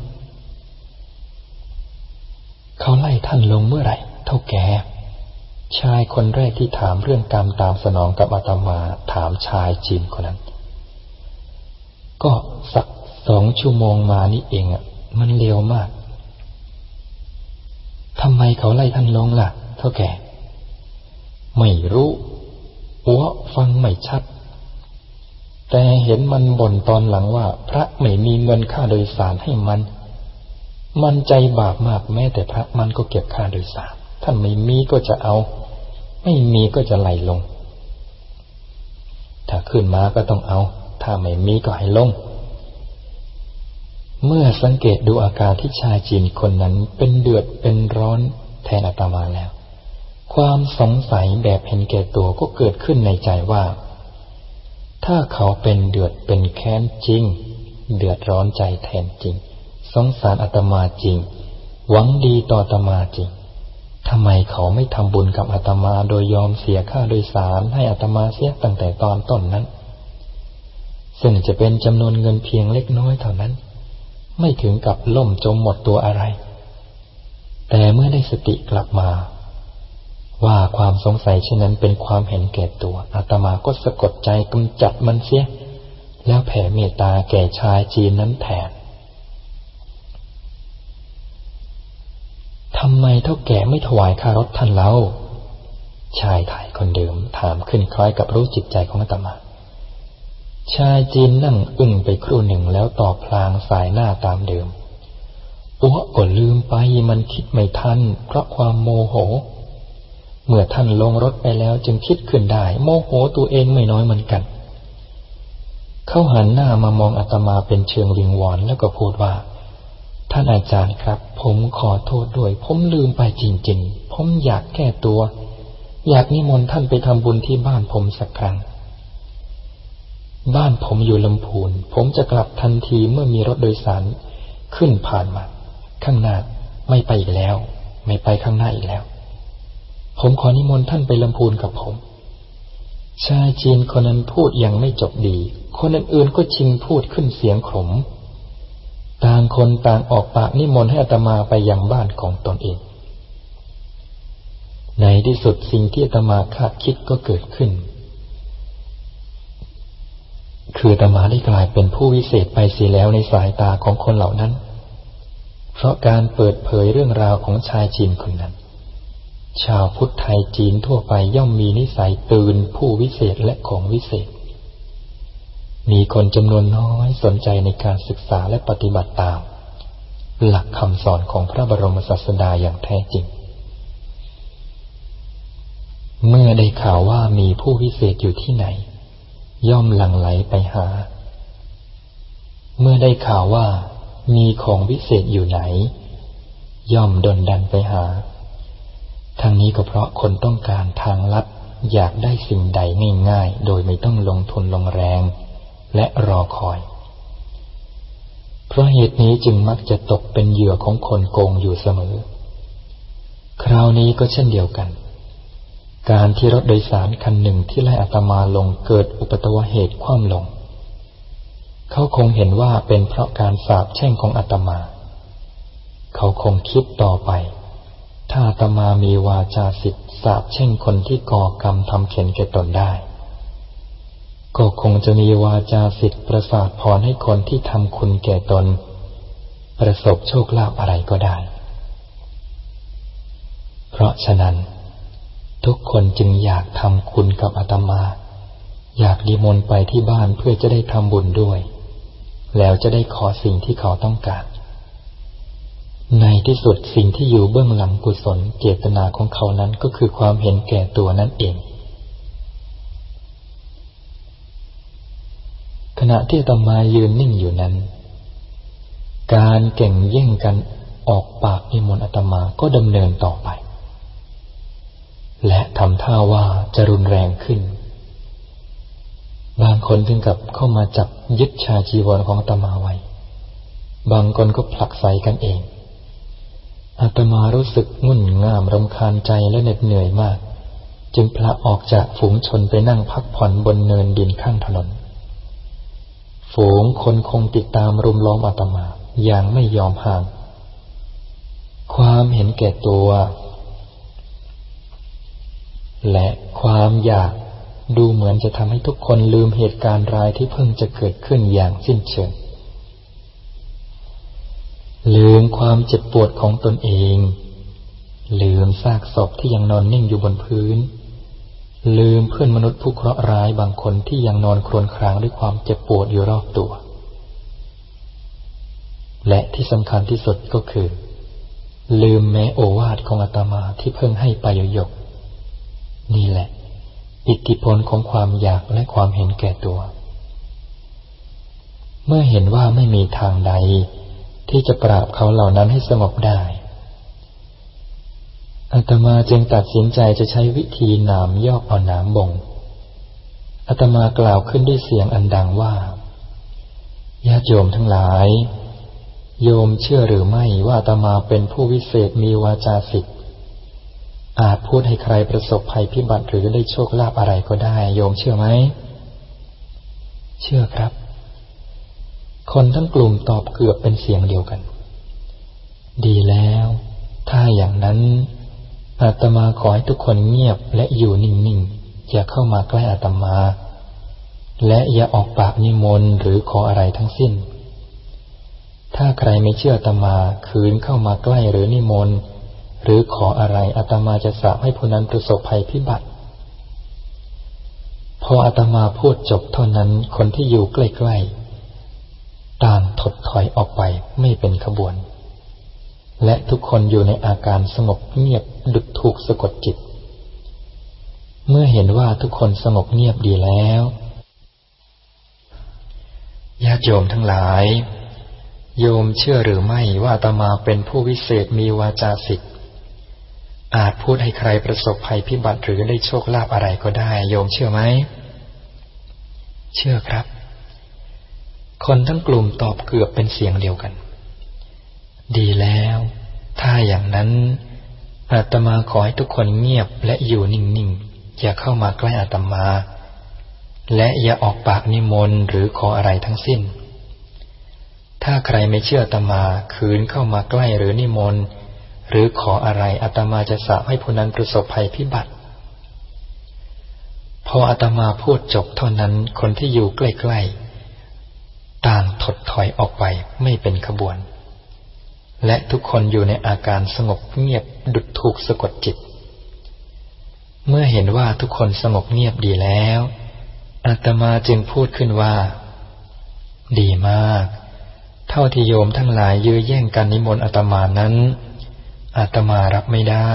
เขาไล่ท่านลงเมื่อไหร่ เท่าแกชายคนแรกที่ถามเรื่องกรรมตามสนองกับอาตมาถามชายจีนคนนั้น ก็สักสองชั่วโมงมานี่เองอะ มันเร็วมาก ทำไมเขาไล่ท่านลงล่ะเท่าแก่ ไม่รู้หัวฟังไม่ชัด แต่เห็นมันบ่นตอนหลังว่า พระไม่มีเงินค่าโดยสารให้มัน มันใจบาปมากแม้แต่พระมันก็เก็บค่าโดยสาร ท่านไม่มีก็จะเอา ไม่มีก็จะไหลลง ถ้าขึ้นมาก็ต้องเอา ถ้าไม่มีก็ให้ลง เมื่อสังเกตดูอาการที่ชายจีนคนนั้นเป็นเดือดเป็นร้อนแทนอาตมาแล้ว ความสงสัยแบบเห็นแก่ตัวก็เกิดขึ้นในใจว่า ถ้าเขาเป็นเดือดเป็นแค้นจริง เดือดร้อนใจแทนจริง สงสารอาตมาจริง หวังดีต่ออาตมาจริงทำไมเขาไม่ทำบุญกับอาตมาโดยยอมเสียค่าโดยสารให้อาตมาเสียตั้งแต่ตอนต้นนั้น ซึ่งจะเป็นจำนวนเงินเพียงเล็กน้อยเท่านั้น ไม่ถึงกับล่มจมหมดตัวอะไร แต่เมื่อได้สติกลับมา ว่าความสงสัยเช่นนั้นเป็นความเห็นแก่ตัวอาตมาก็สะกดใจกำจัดมันเสีย แล้วแผ่เมตตาแก่ชายจีนนั้นแทนทำไมเท่าแก่ไม่ถวายคารถท่านเล่าชายไทยคนเดิมถามขึ้นคล้ายกับรู้จิตใจของอาตมา ชายจีนนั่งอึ้งไปครู่หนึ่งแล้วตอบพลางสายหน้าตามเดิมอ้วก็ลืมไปมันคิดไม่ทันเพราะความโมโห เมื่อท่านลงรถไปแล้วจึงคิดขึ้นได้ โมโหตัวเองไม่น้อยเหมือนกัน เขาหันหน้ามามองอาตมาเป็นเชิงวิงวอนแล้วก็พูดว่า ท่านอาจารย์ครับ ผมขอโทษด้วย ผมลืมไปจริง ๆ ผมอยากแก้ตัว อยากนิมนต์ท่านไปทำบุญที่บ้านผมสักครั้ง บ้านผมอยู่ลำพูน ผมจะกลับทันทีเมื่อมีรถโดยสารขึ้นผ่านมา ข้างหน้าไม่ไปอีกแล้ว ไม่ไปข้างหน้าอีกแล้ว ผมขอนิมนต์ท่านไปลำพูนกับผม ชายจีนคนนั้นพูดยังไม่จบดี คนอื่นๆก็ชิงพูดขึ้นเสียงขม ต่างคนต่างออกปากนิมนต์ให้อาตมาไปยังบ้านของตนเอง ในที่สุดสิ่งที่อาตมาคาดคิดก็เกิดขึ้น คือตมาได้กลายเป็นผู้วิเศษไปเสียแล้วในสายตาของคนเหล่านั้น เพราะการเปิดเผยเรื่องราวของชายจีนคนนั้น ชาวพุทธไทยจีนทั่วไปย่อมมีนิสัยตื่นผู้วิเศษและของวิเศษ มีคนจำนวนน้อยสนใจในการศึกษาและปฏิบัติตาม หลักคำสอนของพระบรมศาสดาอย่างแท้จริง เมื่อได้ข่าวว่ามีผู้วิเศษอยู่ที่ไหน ย่อมหลั่งไหลไปหา เมื่อได้ข่าวว่ามีของวิเศษอยู่ไหน ย่อมดนดันไปหาทั้งนี้ก็เพราะคนต้องการทางลัดอยากได้สิ่งใดง่ายๆ โดยไม่ต้องลงทุนลงแรงและรอคอย เพราะเหตุนี้จึงมักจะตกเป็นเหยื่อของคนโกงอยู่เสมอ คราวนี้ก็เช่นเดียวกัน การที่รถโดยสารคันหนึ่งที่ไล่อาตมาลงเกิดอุปตวเหตุคว่ำลง เขาคงเห็นว่าเป็นเพราะการสาบแช่งของอาตมา เขาคงคิดต่อไป ถ้าอาตมามีวาจาสิทธิ์สาบแช่งคนที่ก่อกรรมทำเข็นแก่ตนได้ ก็คงจะมีวาจาสิทธิ์ประสาทพรให้คนที่ทำคุณแก่ตน ประสบโชคลาภอะไรก็ได้ เพราะฉะนั้น ทุกคนจึงอยากทำคุณกับอาตมา อยากดีมนไปที่บ้านเพื่อจะได้ทำบุญด้วย แล้วจะได้ขอสิ่งที่เขาต้องการ ในที่สุดสิ่งที่อยู่เบื้องหลังกุศลเจตนาของเขานั้นก็คือความเห็นแก่ตัวนั่นเอง ขณะที่ตมายืนนิ่งอยู่นั้น การเก่งเย่งกันออกปากนิมนต์อาตมาก็ดำเนินต่อไป และทำท่าว่าจะรุนแรงขึ้น บางคนถึงกับเข้ามาจับยึดชาจีวรของอาตมาไว้ บางคนก็ผลักใส่กันเอง อาตมารู้สึกงุ่นง่ามรำคาญใจและเหน็ดเหนื่อยมาก จึงพละออกจากฝูงชนไปนั่งพักผ่อนบนเนินดินข้างถนน ฝูงคนคงติดตามรุมล้อมอาตมาอย่างไม่ยอมห่าง ความเห็นแก่ตัว และความอยากดูเหมือนจะทำให้ทุกคนลืมเหตุการณ์ร้ายที่เพิ่งจะเกิดขึ้นอย่างสิ้นเชิง ลืมความเจ็บปวดของตนเอง ลืมซากศพที่ยังนอนนิ่งอยู่บนพื้น ลืมเพื่อนมนุษย์ผู้เคราะห์ร้ายบางคนที่ยังนอนครวญครางด้วยความเจ็บปวดอยู่รอบตัว และที่สำคัญที่สุดก็คือ ลืมแม้โอวาทของอาตมาที่เพิ่งให้ไปยก นี่แหละ อิทธิพลของความอยากและความเห็นแก่ตัว เมื่อเห็นว่าไม่มีทางใด ที่จะปราบเขาเหล่านั้นให้สงบได้อาตมาจึงตัดสินใจจะใช้วิธีหนามยอกเอาหนามบ่งอาตมากล่าวขึ้นด้วยเสียงอันดังว่าญาติโยมทั้งหลาย โยมเชื่อหรือไม่ว่าอาตมาเป็นผู้วิเศษมีวาจาสิทธิ์ อาจพูดให้ใครประสบภัยพิบัติหรือได้โชคลาภอะไรก็ได้ โยมเชื่อไหม เชื่อครับ คนทั้งกลุ่มตอบเกือบเป็นเสียงเดียวกัน ดีแล้ว ถ้าอย่างนั้น อาตมาขอให้ทุกคนเงียบและอยู่นิ่งๆ อย่าเข้ามาใกล้อาตมา และอย่าออกปากนิมนต์หรือขออะไรทั้งสิ้น ถ้าใครไม่เชื่ออาตมาคืนเข้ามาใกล้หรือนิมนต์ หรือขออะไรอาตมาจะสาบให้ผู้นั้นประสบภัยพิบัติ พออาตมาพูดจบเท่านั้นคนที่อยู่ใกล้ๆต่างถดถอยออกไปไม่เป็นขบวน และทุกคนอยู่ในอาการสงบเงียบดุจถูกสะกดจิต เมื่อเห็นว่าทุกคนสงบเงียบดีแล้วญาติโยมทั้งหลาย โยมเชื่อหรือไม่ว่าอาตมาเป็นผู้วิเศษมีวาจาสิทธิ อาจพูดให้ใครประสบภัยพิบัติหรือได้โชคลาภอะไรก็ได้ โยมเชื่อไหม เชื่อครับ คนทั้งกลุ่มตอบเกือบเป็นเสียงเดียวกัน ดีแล้ว ถ้าอย่างนั้นอาตมาขอให้ทุกคนเงียบและอยู่นิ่งๆ อย่าเข้ามาใกล้อาตมา และอย่าออกปากนิมนต์หรือขออะไรทั้งสิ้น ถ้าใครไม่เชื่ออาตมาคืนเข้ามาใกล้หรือนิมนต์ หรือขออะไรอาตมาจะสาให้ผู้นั้นประสบภัยพิบัติ พออาตมาพูดจบเท่านั้นคนที่อยู่ใกล้ๆต่างถดถอยออกไปไม่เป็นขบวน และทุกคนอยู่ในอาการสงบเงียบดุดถูกสะกดจิต เมื่อเห็นว่าทุกคนสงบเงียบดีแล้วอาตมาจึงพูดขึ้นว่า ดีมาก เท่าที่โยมทั้งหลายยื้อแย่งกันนิมนต์อาตมานั้น อาตมารับไม่ได้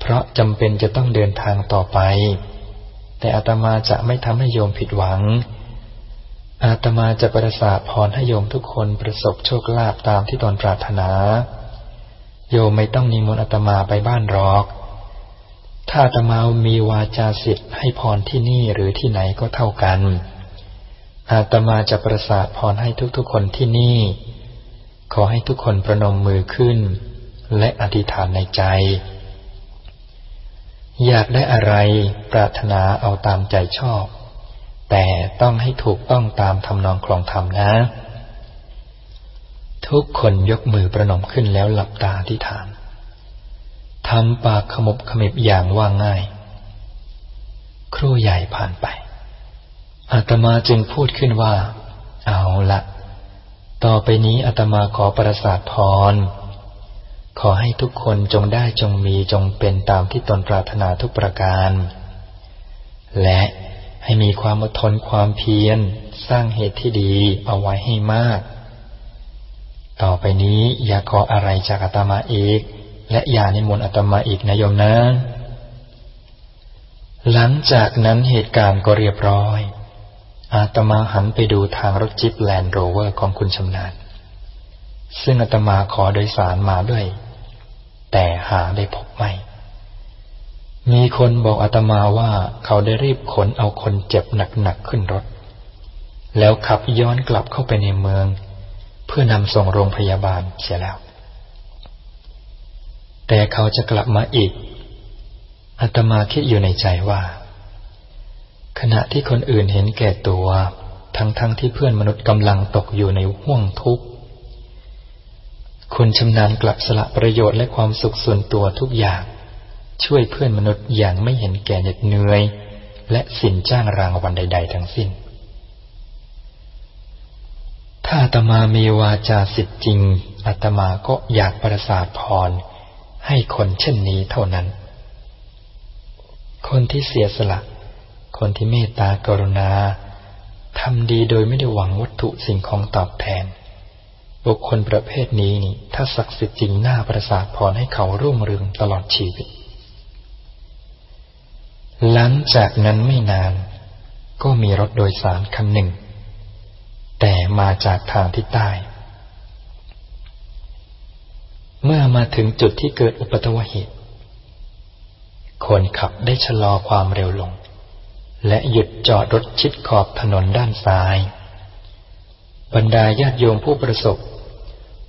เพราะจำเป็นจะต้องเดินทางต่อไป แต่อาตมาจะไม่ทำให้โยมผิดหวัง อาตมาจะประสาทพรให้โยมทุกคนประสบโชคลาภตามที่ตนปรารถนา โยมไม่ต้องนิมนต์อาตมาไปบ้านหรอก ถ้าอาตมามีวาจาสิทธิ์ให้พรที่นี่หรือที่ไหนก็เท่ากัน อาตมาจะประสาทพรให้ทุกๆคนที่นี่ ขอให้ทุกคนประนมมือขึ้น และอธิษฐานในใจ อยากได้อะไรปรารถนาเอาตามใจชอบ แต่ต้องให้ถูกต้องตามทำนองคลองธรรมนะ ทุกคนยกมือประนมขึ้นแล้วหลับตาอธิษฐานทำปากขมบขมิบอย่างว่าง่าย ครูใหญ่ผ่านไป อาตมาจึงพูดขึ้นว่า เอาละต่อไปนี้อาตมาขอประสาทพร ขอให้ทุกคนจงได้จงมีจงเป็นตามที่ตนปรารถนาทุกประการ และให้มีความอดทนความเพียร สร้างเหตุที่ดีเอาไว้ให้มาก ต่อไปนี้อย่าขออะไรจากอาตมาอีก และอย่านิมนต์อาตมาอีกนะโยมนะ หลังจากนั้นเหตุการณ์ก็เรียบร้อย อาตมาหันไปดูทางรถจิปแลนด์โรเวอร์ของคุณชำนาญซึ่งอาตมาขอโดยสารมาด้วย แต่หาได้พบไม่ มีคนบอกอาตมาว่าเขาได้รีบขนเอาคนเจ็บหนักๆขึ้นรถ แล้วขับย้อนกลับเข้าไปในเมือง เพื่อนำส่งโรงพยาบาลเสียแล้ว แต่เขาจะกลับมาอีกอาตมาคิดอยู่ในใจว่า ขณะที่คนอื่นเห็นแก่ตัว ทั้งๆทที่เพื่อนมนุษย์กำลังตกอยู่ในห่วงทุกข์ คนชำนาญกลับสละประโยชน์และความสุขส่วนตัวทุกอย่าง ช่วยเพื่อนมนุษย์อย่างไม่เห็นแก่เหน็ดเหนื่อย และสินจ้างรางวัลใด ๆ ทั้งสิ้น ถ้าอาตมามีวาจาสิทธิ์จริงอาตมาก็อยากประสาทพร ให้คนเช่นนี้เท่านั้น คนที่เสียสละ คนที่เมตตากรุณาทำดีโดยไม่ได้หวังวัตถุสิ่งของตอบแทน บุคคลประเภทนี้นี่ ถ้าศักดิ์สิทธิ์จริงหน้าประสาทพรให้เขารุ่งเรืองตลอดชีวิต หลังจากนั้นไม่นาน ก็มีรถโดยสารคันหนึ่ง แต่มาจากทางทิศใต้ เมื่อมาถึงจุดที่เกิดอุปตวเหตุ คนขับได้ชะลอความเร็วลง และหยุดจอดรถชิดขอบถนนด้านซ้ายบรรดาญาติโยมผู้ประสบ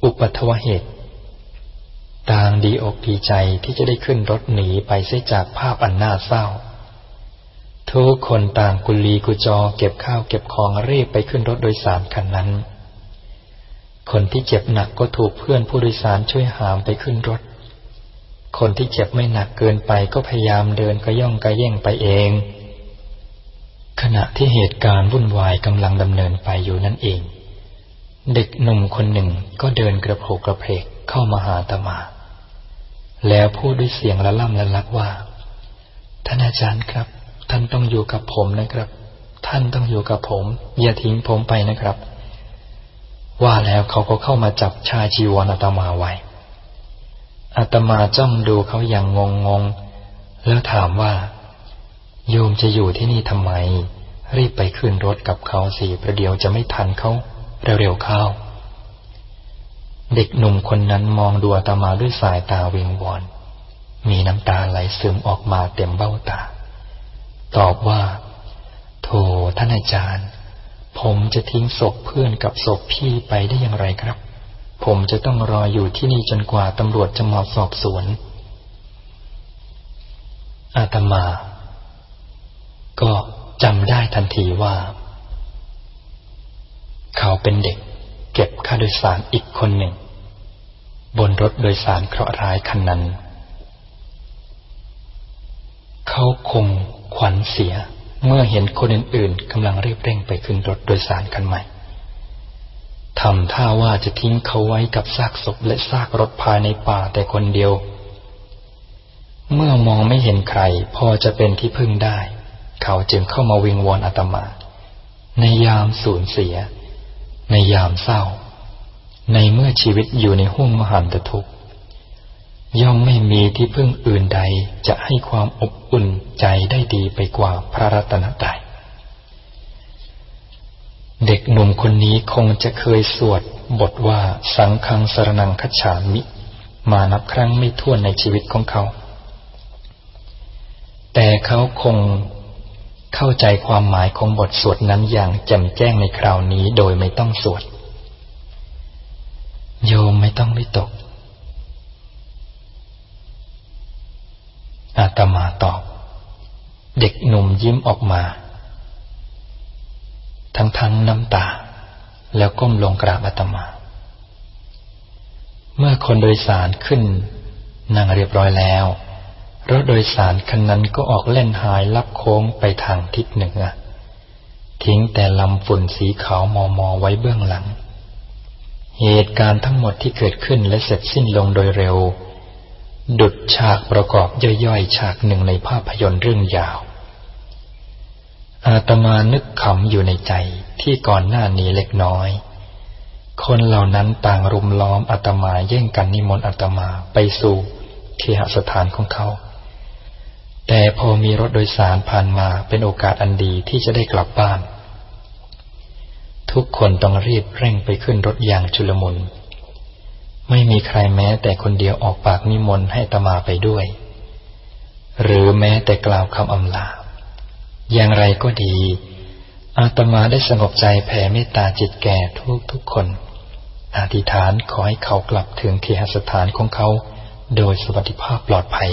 อุปัทวเหตุ ต่างดีอกดีใจที่จะได้ขึ้นรถหนีไปเสียจากภาพอันน่าเศร้า ทุกคนต่างกุลีกุจอเก็บข้าวเก็บของรีบไปขึ้นรถโดยสารคันนั้น คนที่เจ็บหนักก็ถูกเพื่อนผู้โดยสารช่วยหามไปขึ้นรถ คนที่เจ็บไม่หนักเกินไปก็พยายามเดินกระย่องกระแย่งไปเอง ขณะที่เหตุการณ์วุ่นวายกำลังดำเนินไปอยู่นั่นเอง เด็กหนุ่มคนหนึ่งก็เดินกระโผกกระเพกเข้ามาหาตมา แล้วพูดด้วยเสียงละล่ำละลักว่า ท่านอาจารย์ครับ ท่านต้องอยู่กับผมนะครับ ท่านต้องอยู่กับผม อย่าทิ้งผมไปนะครับ ว่าแล้วเขาก็เข้ามาจับชายจีวรอาตมาไว้อาตมาจ้องดูเขาอย่างงงงแล้วถามว่า โยมจะอยู่ที่นี่ทำไม รีบไปขึ้นรถกับเขาสิประเดี๋ยวจะไม่ทันเขา เร็วๆเข้า เด็กหนุ่มคนนั้นมองดูอาตมาด้วยสายตาวิงวอน มีน้ำตาไหลซึมออกมาเต็มเบ้าตา ตอบว่าโธ่ท่านอาจารย์ ผมจะทิ้งศพเพื่อนกับศพพี่ไปได้อย่างไรครับ ผมจะต้องรออยู่ที่นี่จนกว่าตำรวจจะมาสอบสวน อาตมา ก็จำได้ทันทีว่า เขาเป็นเด็ก เก็บค่าโดยสารอีกคนหนึ่ง บนรถโดยสารเคราะห์ร้ายคันนั้น เขาคงขวัญเสียเมื่อเห็นคนอื่นๆกำลังรีบเร่งไปขึ้นรถโดยสารคันใหม่ทำท่าว่าจะทิ้งเขาไว้กับซากศพและซากรถภายในป่าแต่คนเดียว เมื่อมองไม่เห็นใคร พอจะเป็นที่พึ่งได้ เขาจึงเข้ามาวิงวอนอาตมา ในยามสูญเสีย ในยามเศร้า ในเมื่อชีวิตอยู่ในห้วงมหันตทุกข์ ย่อมไม่มีที่พึ่งอื่นใดจะให้ความอบอุ่นใจได้ดีไปกว่าพระรัตนตรัยเด็กหนุ่มคนนี้คงจะเคยสวดบทว่าสังฆังสรนังคัจฉามิ มานับครั้งไม่ถ้วนในชีวิตของเขา แต่เขาคง เข้าใจความหมายของบทสวดนั้นอย่างแจ่มแจ้งในคราวนี้โดยไม่ต้องสวด โยมไม่ต้องวิตก อาตมาตอบ เด็กหนุ่มยิ้มออกมา ทั้งทั้งน้ำตา แล้วก้มลงกราบอาตมา เมื่อคนโดยสารขึ้นนั่งเรียบร้อยแล้ว รถโดยสารคันนั้นก็ออกเล่นหายลับโค้งไปทางทิศเหนือ ทิ้งแต่ลำฝุ่นสีขาวมอมอไว้เบื้องหลัง เหตุการณ์ทั้งหมดที่เกิดขึ้นและเสร็จสิ้นลงโดยเร็ว ดุดฉากประกอบย่อยๆ ฉากหนึ่งในภาพยนตร์เรื่องยาว อาตมานึกขำอยู่ในใจที่ก่อนหน้านี้เล็กน้อยคนเหล่านั้นต่างรุมล้อมอาตมาแย่งกันนิมนต์อาตมาไปสู่เคหสถานของเขา แต่พอมีรถโดยสารผ่านมาเป็นโอกาสอันดีที่จะได้กลับบ้าน ทุกคนต้องรีบเร่งไปขึ้นรถอย่างชุลมุน ไม่มีใครแม้แต่คนเดียวออกปากนิมนต์ให้ตมาไปด้วย หรือแม้แต่กล่าวคำอำลา อย่างไรก็ดี อาตมาได้สงบใจแผ่เมตตาจิตแก่ทุกทุกคน อธิษฐานขอให้เขากลับถึงเคหสถานของเขาโดยสวัสดิภาพปลอดภัย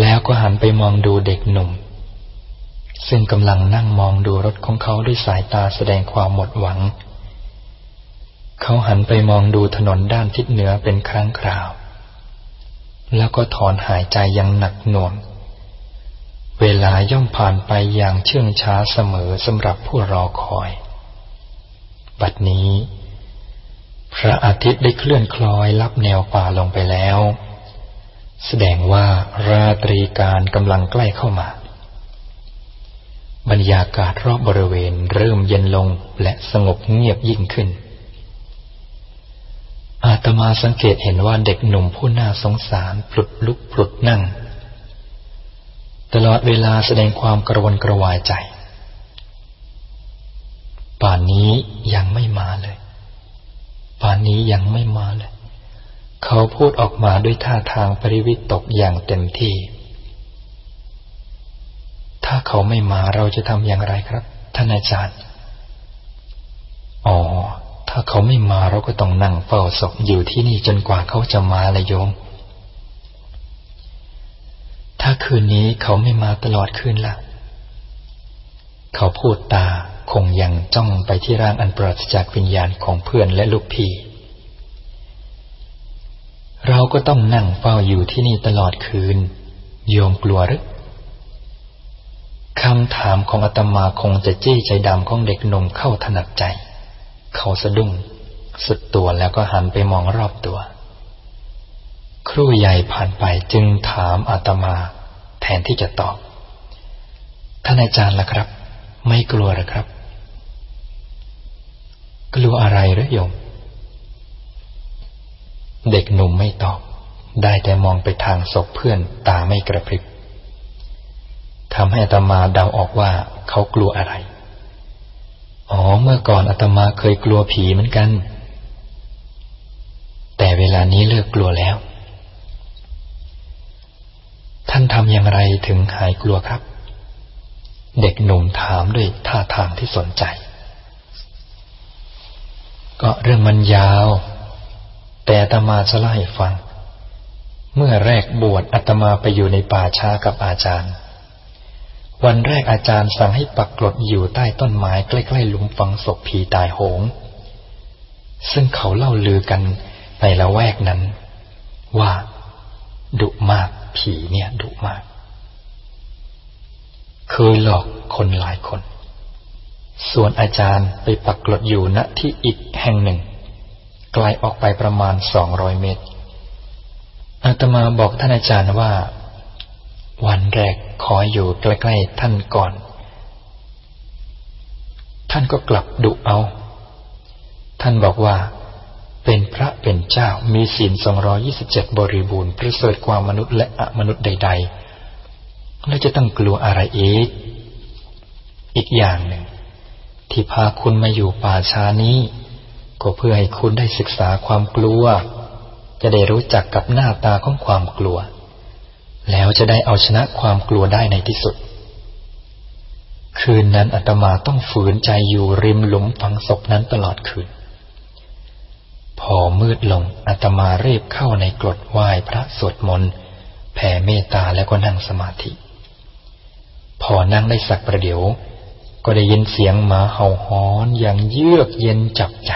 แล้วก็หันไปมองดูเด็กหนุ่ม ซึ่งกำลังนั่งมองดูรถของเขาด้วยสายตาแสดงความหมดหวัง เขาหันไปมองดูถนนด้านทิศเหนือเป็นครั้งคราว แล้วก็ถอนหายใจยังหนักหน่วง เวลาย่อมผ่านไปอย่างเชื่องช้าเสมอสำหรับผู้รอคอย บัดนี้ พระอาทิตย์ได้เคลื่อนคล้อยลับแนวป่าลงไปแล้ว แสดงว่าราตรีการกำลังใกล้เข้ามา บรรยากาศรอบบริเวณเริ่มเย็นลงและสงบเงียบยิ่งขึ้น อาตมาสังเกตเห็นว่าเด็กหนุ่มผู้น่าสงสารปลุดลุกปลุดนั่ง ตลอดเวลาแสดงความกระวนกระวายใจ ป่านนี้ยังไม่มาเลย ป่านนี้ยังไม่มาเลย เขาพูดออกมาด้วยท่าทางปริวิตกอย่างเต็มที่ ถ้าเขาไม่มาเราจะทำอย่างไรครับ ท่านอาจารย์ อ๋อ ถ้าเขาไม่มาเราก็ต้องนั่งเฝ้าศพอยู่ที่นี่จนกว่าเขาจะมาละโยม ถ้าคืนนี้เขาไม่มาตลอดคืนละ่ะ เขาพูดตาคงยังจ้องไปที่ร่างอันปราศจากวิญญาณของเพื่อนและลูกพี่ เราก็ต้องนั่งเฝ้าอยู่ที่นี่ตลอดคืน โยมกลัวหรือคำถามของอาตมาคงจะจี้ใจดำของเด็กหนุ่มเข้าถนัดใจ เขาสะดุ้ง สุดตัวแล้วก็หันไปมองรอบตัว ครูใหญ่ผ่านไปจึงถามอาตมา แทนที่จะตอบ ท่านอาจารย์ล่ะครับ ไม่กลัวหรือครับ กลัวอะไรหรือโยม เด็กหนุ่มไม่ตอบ ได้แต่มองไปทางศพเพื่อนตาไม่กระพริบทำให้อัตมาเดาออกว่าเขากลัวอะไร อ๋อ เมื่อก่อนอาตมาเคยกลัวผีเหมือนกัน แต่เวลานี้เลิกกลัวแล้ว ท่านทำอย่างไรถึงหายกลัวครับ เด็กหนุ่มถามด้วยท่าทางที่สนใจ ก็เรื่องมันยาว แต่อาตมาจะเล่าให้ฟัง เมื่อแรกบวชอาตมาไปอยู่ในป่าช้ากับอาจารย์ วันแรกอาจารย์สั่งให้ปักกรดอยู่ใต้ต้นไม้ใกล้ๆหลุมฝังศพผีตายโหง ซึ่งเขาเล่าลือกันในละแวกนั้น ว่า ดุมากผีเนี่ยดุมาก เคยหลอกคนหลายคน ส่วนอาจารย์ไปปักกรดอยู่ณที่อีกแห่งหนึ่ง ไกลออกไปประมาณสองร้อยเมตร อาตมาบอกท่านอาจารย์ว่า วันแรกขออยู่ใกล้ๆท่านก่อน ท่านก็กลับดุเอา ท่านบอกว่า เป็นพระเป็นเจ้ามีศีลสองรอยี่สิบเจ็ดบริบูรณ์ประเสริฐกว่ามนุษย์และอมนุษย์ใด ๆ แล้วจะต้องกลัวอะไรอีก อีกอย่างหนึ่ง ที่พาคุณมาอยู่ป่าช้านี้ ก็เพื่อให้คุณได้ศึกษาความกลัว จะได้รู้จักกับหน้าตาของความกลัว แล้วจะได้เอาชนะความกลัวได้ในที่สุด คืนนั้นอาตมาต้องฝืนใจอยู่ริมหลุมฝังศพนั้นตลอดคืน พอมืดลงอาตมาเรีบเข้าในกรดไหว้พระสวดมนต์แผ่เมตตาแล้วก็นั่งสมาธิ พอนั่งได้สักประเดี๋ยว ก็ได้ยินเสียงหมาเห่าหอนอย่างเยือกเย็นจับใจ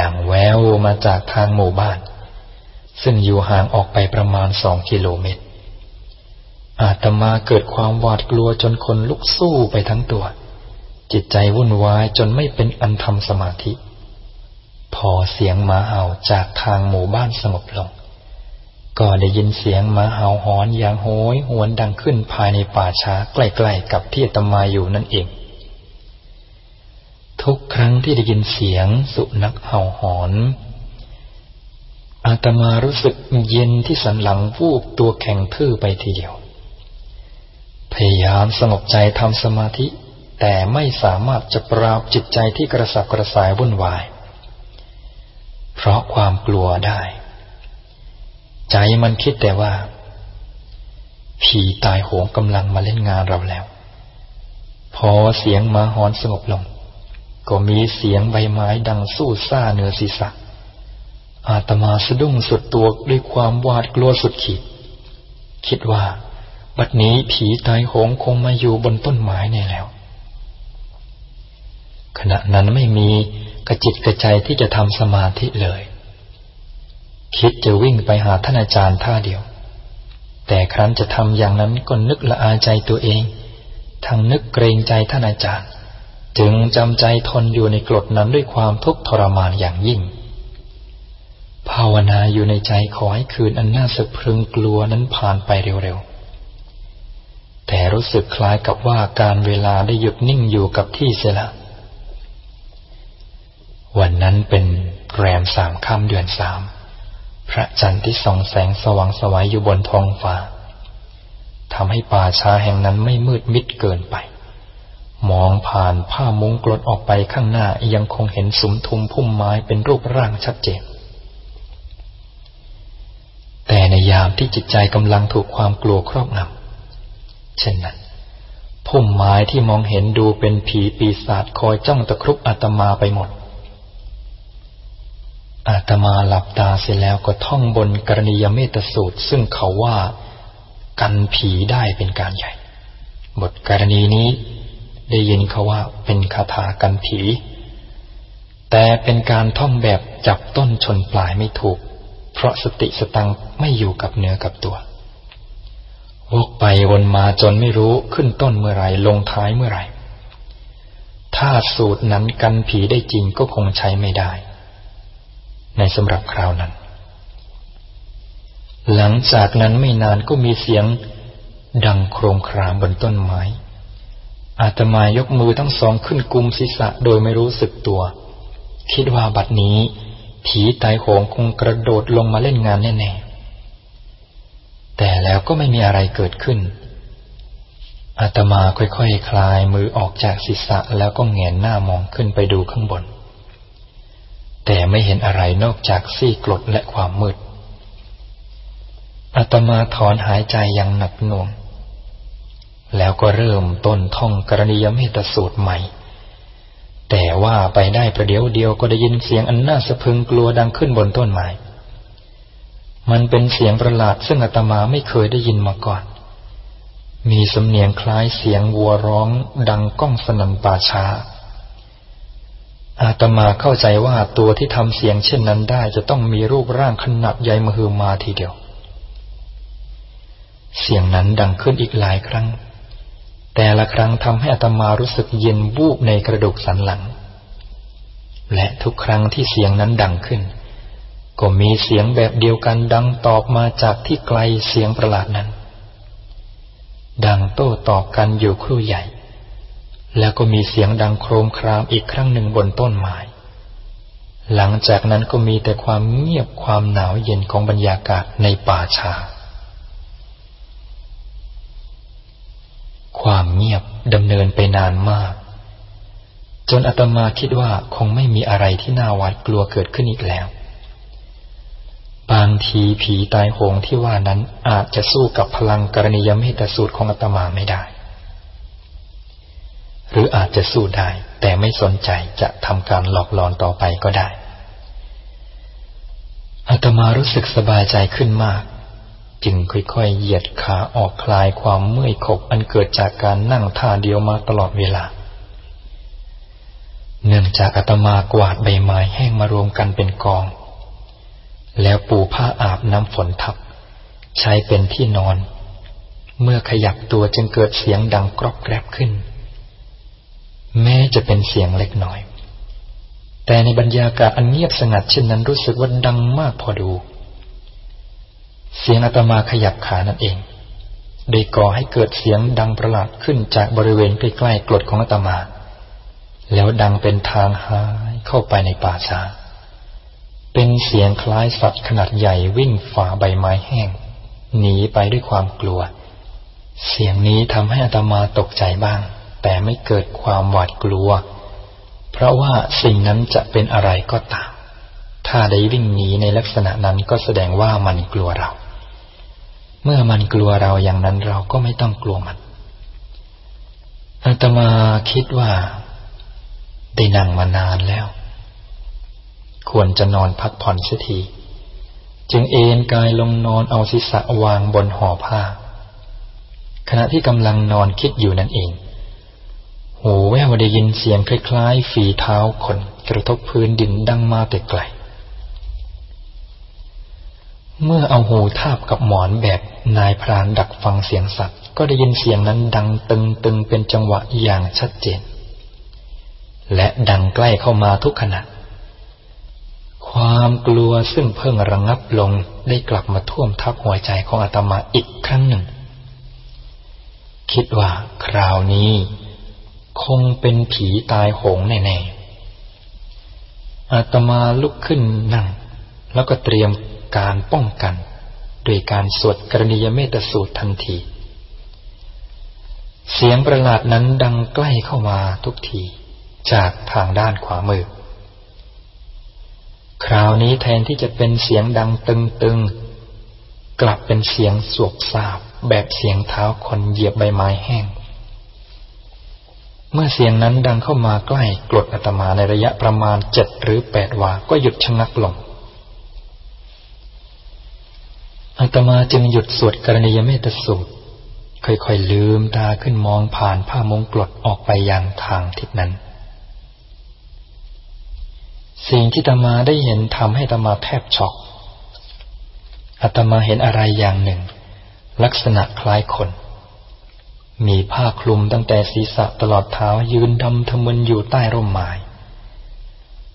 ดังแววมาจากทางหมู่บ้าน ซึ่งอยู่ห่างออกไปประมาณสองกิโลเมตร อาตมาเกิดความหวาดกลัวจนคนลุกสู้ไปทั้งตัว จิตใจวุ่นวายจนไม่เป็นอันทำสมาธิ พอเสียงหมาเห่าจากทางหมู่บ้านสงบลง ก็ได้ยินเสียงหมาเห่าหอนอย่างโหยหวนดังขึ้นภายในป่าช้าใกล้ๆกับที่อาตมาอยู่นั่นเอง ทุกครั้งที่ได้ยินเสียงสุนัขเห่าหอน อาตมารู้สึกเย็นที่สันหลังวูบตัวแข็งทื่อไปทีเดียว พยายามสงบใจทำสมาธิ แต่ไม่สามารถจะปราบจิตใจที่กระสับกระส่ายวุ่นวาย เพราะความกลัวได้ ใจมันคิดแต่ว่า ผีตายโหงกำลังมาเล่นงานเราแล้ว พอเสียงมาหอนสงบลง ก็มีเสียงใบไม้ดังสู้ซ่าเนื้อศีรษะ อาตมาสะดุ้งสุดตัวด้วยความหวาดกลัวสุดขีด คิดว่า บัดนี้ผีตายโหงคงมาอยู่บนต้นไม้แน่แล้ว ขณะนั้นไม่มีกระจิตกระใจที่จะทำสมาธิเลย คิดจะวิ่งไปหาท่านอาจารย์ท่าเดียว แต่ครั้นจะทำอย่างนั้นก็นึกละอาใจตัวเอง ทั้งนึกเกรงใจท่านอาจารย์ จึงจำใจทนอยู่ในกรดนั้นด้วยความทุกข์ทรมานอย่างยิ่ง ภาวนาอยู่ในใจขอให้คืนอันน่าสะพรึงกลัวนั้นผ่านไปเร็วๆ แต่รู้สึกคล้ายกับว่าการเวลาได้หยุดนิ่งอยู่กับที่เสียละ วันนั้นเป็นแรมสามค่ำเดือนสาม พระจันทร์ที่ส่องแสงสว่างสวัยอยู่บนท้องฟ้าทำให้ป่าช้าแห่งนั้นไม่มืดมิดเกินไป มองผ่านผ้ามุงกลดออกไปข้างหน้ายังคงเห็นสุมทุมพุ่มไม้เป็นรูปร่างชัดเจน แต่ในยามที่จิตใจกำลังถูกความกลัวครอบงำเช่นนั้น พุ่มไม้ที่มองเห็นดูเป็นผีปีศาจคอยจ้องตะครุบอาตมาไปหมด อาตมาหลับตาเสร็จแล้วก็ท่องบนกรณียเมตสูตร ซึ่งเขาว่า กันผีได้เป็นการใหญ่ บทกรณีนี้ ได้ยินเขาว่าเป็นคาถากันผี แต่เป็นการท่องแบบจับต้นชนปลายไม่ถูก เพราะสติสตังไม่อยู่กับเนื้อกับตัววกไปวนมาจนไม่รู้ขึ้นต้นเมื่อไรลงท้ายเมื่อไรถ้าสูตรนั้นกันผีได้จริงก็คงใช้ไม่ได้ ในสำหรับคราวนั้น หลังจากนั้นไม่นานก็มีเสียงดังโครงครามบนต้นไม้ อาตมายกมือทั้งสองขึ้นกุมศีรษะโดยไม่รู้สึกตัว คิดว่าบัดนี้ ผีตายโหงคงกระโดดลงมาเล่นงานแน่ๆ แต่แล้วก็ไม่มีอะไรเกิดขึ้น อาตมาค่อยๆคคลายมือออกจากศีรษะแล้วก็แงนหน้ามองขึ้นไปดูข้างบน แต่ไม่เห็นอะไรนอกจากซี่กรดและความมืดอาตมาถอนหายใจอย่างหนักหน่วง แล้วก็เริ่มต้นท่องกรณียเมตสูตรใหม่ แต่ว่าไปได้ประเดี๋ยวเดียวก็ได้ยินเสียงอันน่าสะพึงกลัวดังขึ้นบนต้นไม้ มันเป็นเสียงประหลาดซึ่งอาตมาไม่เคยได้ยินมาก่อน มีสำเนียงคล้ายเสียงวัวร้องดังก้องสนั่นป่าช้า อาตมาเข้าใจว่าตัวที่ทำเสียงเช่นนั้นได้จะต้องมีรูปร่างขนาดใหญ่มหึมาทีเดียว เสียงนั้นดังขึ้นอีกหลายครั้ง แต่ละครั้งทำให้อาตมารู้สึกเย็นวูบในกระดูกสันหลัง และทุกครั้งที่เสียงนั้นดังขึ้น ก็มีเสียงแบบเดียวกันดังตอบมาจากที่ไกลเสียงประหลาดนั้น ดังโต้ตอบกันอยู่ครู่ใหญ่ แล้วก็มีเสียงดังโครมครามอีกครั้งหนึ่งบนต้นไม้หลังจากนั้นก็มีแต่ความเงียบความหนาวเย็นของบรรยากาศในป่าช้า ความเงียบดำเนินไปนานมาก จนอาตมาคิดว่าคงไม่มีอะไรที่น่าหวาดกลัวเกิดขึ้นอีกแล้ว บางทีผีตายโหงที่ว่านั้นอาจจะสู้กับพลังกรณียเมตสูตรของอาตมาไม่ได้ หรืออาจจะสู้ได้ แต่ไม่สนใจจะทำการหลอกหลอนต่อไปก็ได้อาตมารู้สึกสบายใจขึ้นมาก จึงค่อยๆ เหยียดขาออกคลายความเมื่อยขบอันเกิดจากการนั่งท่าเดียวมาตลอดเวลา เนื่องจากอาตมากวาดใบไม้แห้งมารวมกันเป็นกอง แล้วปูผ้าอาบน้ำฝนทับ ใช้เป็นที่นอน เมื่อขยับตัวจึงเกิดเสียงดังกรอบแกรบขึ้น แม้จะเป็นเสียงเล็กน้อย แต่ในบรรยากาศอันเงียบสงัดเช่นนั้นรู้สึกว่าดังมากพอดู เสียงอาตมาขยับขานั่นเองได้ก่อให้เกิดเสียงดังประหลาดขึ้นจากบริเวณใกล้ๆกรดของอาตมา แล้วดังเป็นทางหายเข้าไปในป่าช้าเป็นเสียงคล้ายสัตว์ขนาดใหญ่วิ่งฝ่าใบไม้แห้ง หนีไปด้วยความกลัว เสียงนี้ทำให้อาตมาตกใจบ้าง แต่ไม่เกิดความหวาดกลัว เพราะว่าสิ่งนั้นจะเป็นอะไรก็ตาม ถ้าได้วิ่งหนีในลักษณะนั้นก็แสดงว่ามันกลัวเรา เมื่อมันกลัวเราอย่างนั้นเราก็ไม่ต้องกลัวมันอาตมาคิดว่า ได้นั่งมานานแล้ว ควรจะนอนพักผ่อนเสียที จึงเอนกายลงนอนเอาศีรษะวางบนห่อผ้า ขณะที่กำลังนอนคิดอยู่นั่นเอง หูแว่วได้ยินเสียงคล้ายๆ ฝีเท้าคนกระทบพื้นดินดังมาแต่ไกล เมื่อเอาหูทาบกับหมอนแบบนายพรานดักฟังเสียงสัตว์ ก็ได้ยินเสียงนั้นดังตึงๆเป็นจังหวะอย่างชัดเจน และดังใกล้เข้ามาทุกขณะ ความกลัวซึ่งเพิ่งระงงับลงได้กลับมาท่วมทับหัวใจของอาตมาอีกครั้งหนึ่ง คิดว่าคราวนี้ คงเป็นผีตายโหงแน่ๆอาตมาลุกขึ้นนั่ง แล้วก็เตรียม การป้องกันด้วยการสวดกรณียเมตสูตรทันที เสียงประหลาดนั้นดังใกล้เข้ามาทุกทีจากทางด้านขวามือ คราวนี้แทนที่จะเป็นเสียงดังตึงๆ กลับเป็นเสียงสวบสาบแบบเสียงเท้าคนเหยียบใบไม้แห้ง เมื่อเสียงนั้นดังเข้ามาใกล้กรดอาตมาในระยะประมาณเจ็ดหรือแปดวา ก็หยุดชะงักลง อาตมาจึงหยุดสวดกรณียเมตสูตร ค่อยๆลืมตาขึ้นมองผ่านผ้ามงกลดออกไปยังทางทิศนั้น สิ่งที่ตมาได้เห็นทำให้ตมาแทบช็อกอาตมาเห็นอะไรอย่างหนึ่ง ลักษณะคล้ายคน มีผ้าคลุมตั้งแต่ศีรษะตลอดเท้ายืนดำทะมึนอยู่ใต้ร่มไม้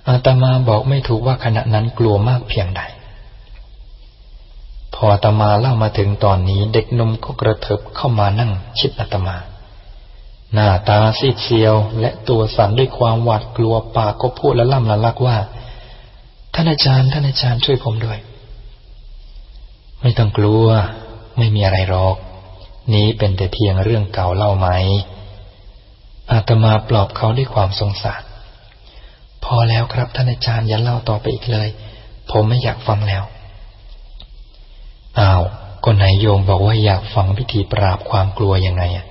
อาตมาบอกไม่ถูกว่าขณะนั้นกลัวมากเพียงใด พออาตมาเล่ามาถึงตอนนี้เด็กนมก็กระเถิบเข้ามานั่งชิดอาตมา หน้าตาซีดเซียว และตัวสั่นด้วยความหวาดกลัวปากก็พูดและล่ำละลักว่า ท่านอาจารย์ ท่านอาจารย์ช่วยผมด้วย ไม่ต้องกลัว ไม่มีอะไรหรอก นี้เป็นแต่เพียงเรื่องเก่าเล่าไหมอาตมาปลอบเขาด้วยความสงสาร พอแล้วครับท่านอาจารย์อย่าเล่าต่อไปอีกเลย ผมไม่อยากฟังแล้ว อ้าวก็นายโยมบอกว่าอยากฟังพิธีปราบความกลัวยังไงอะ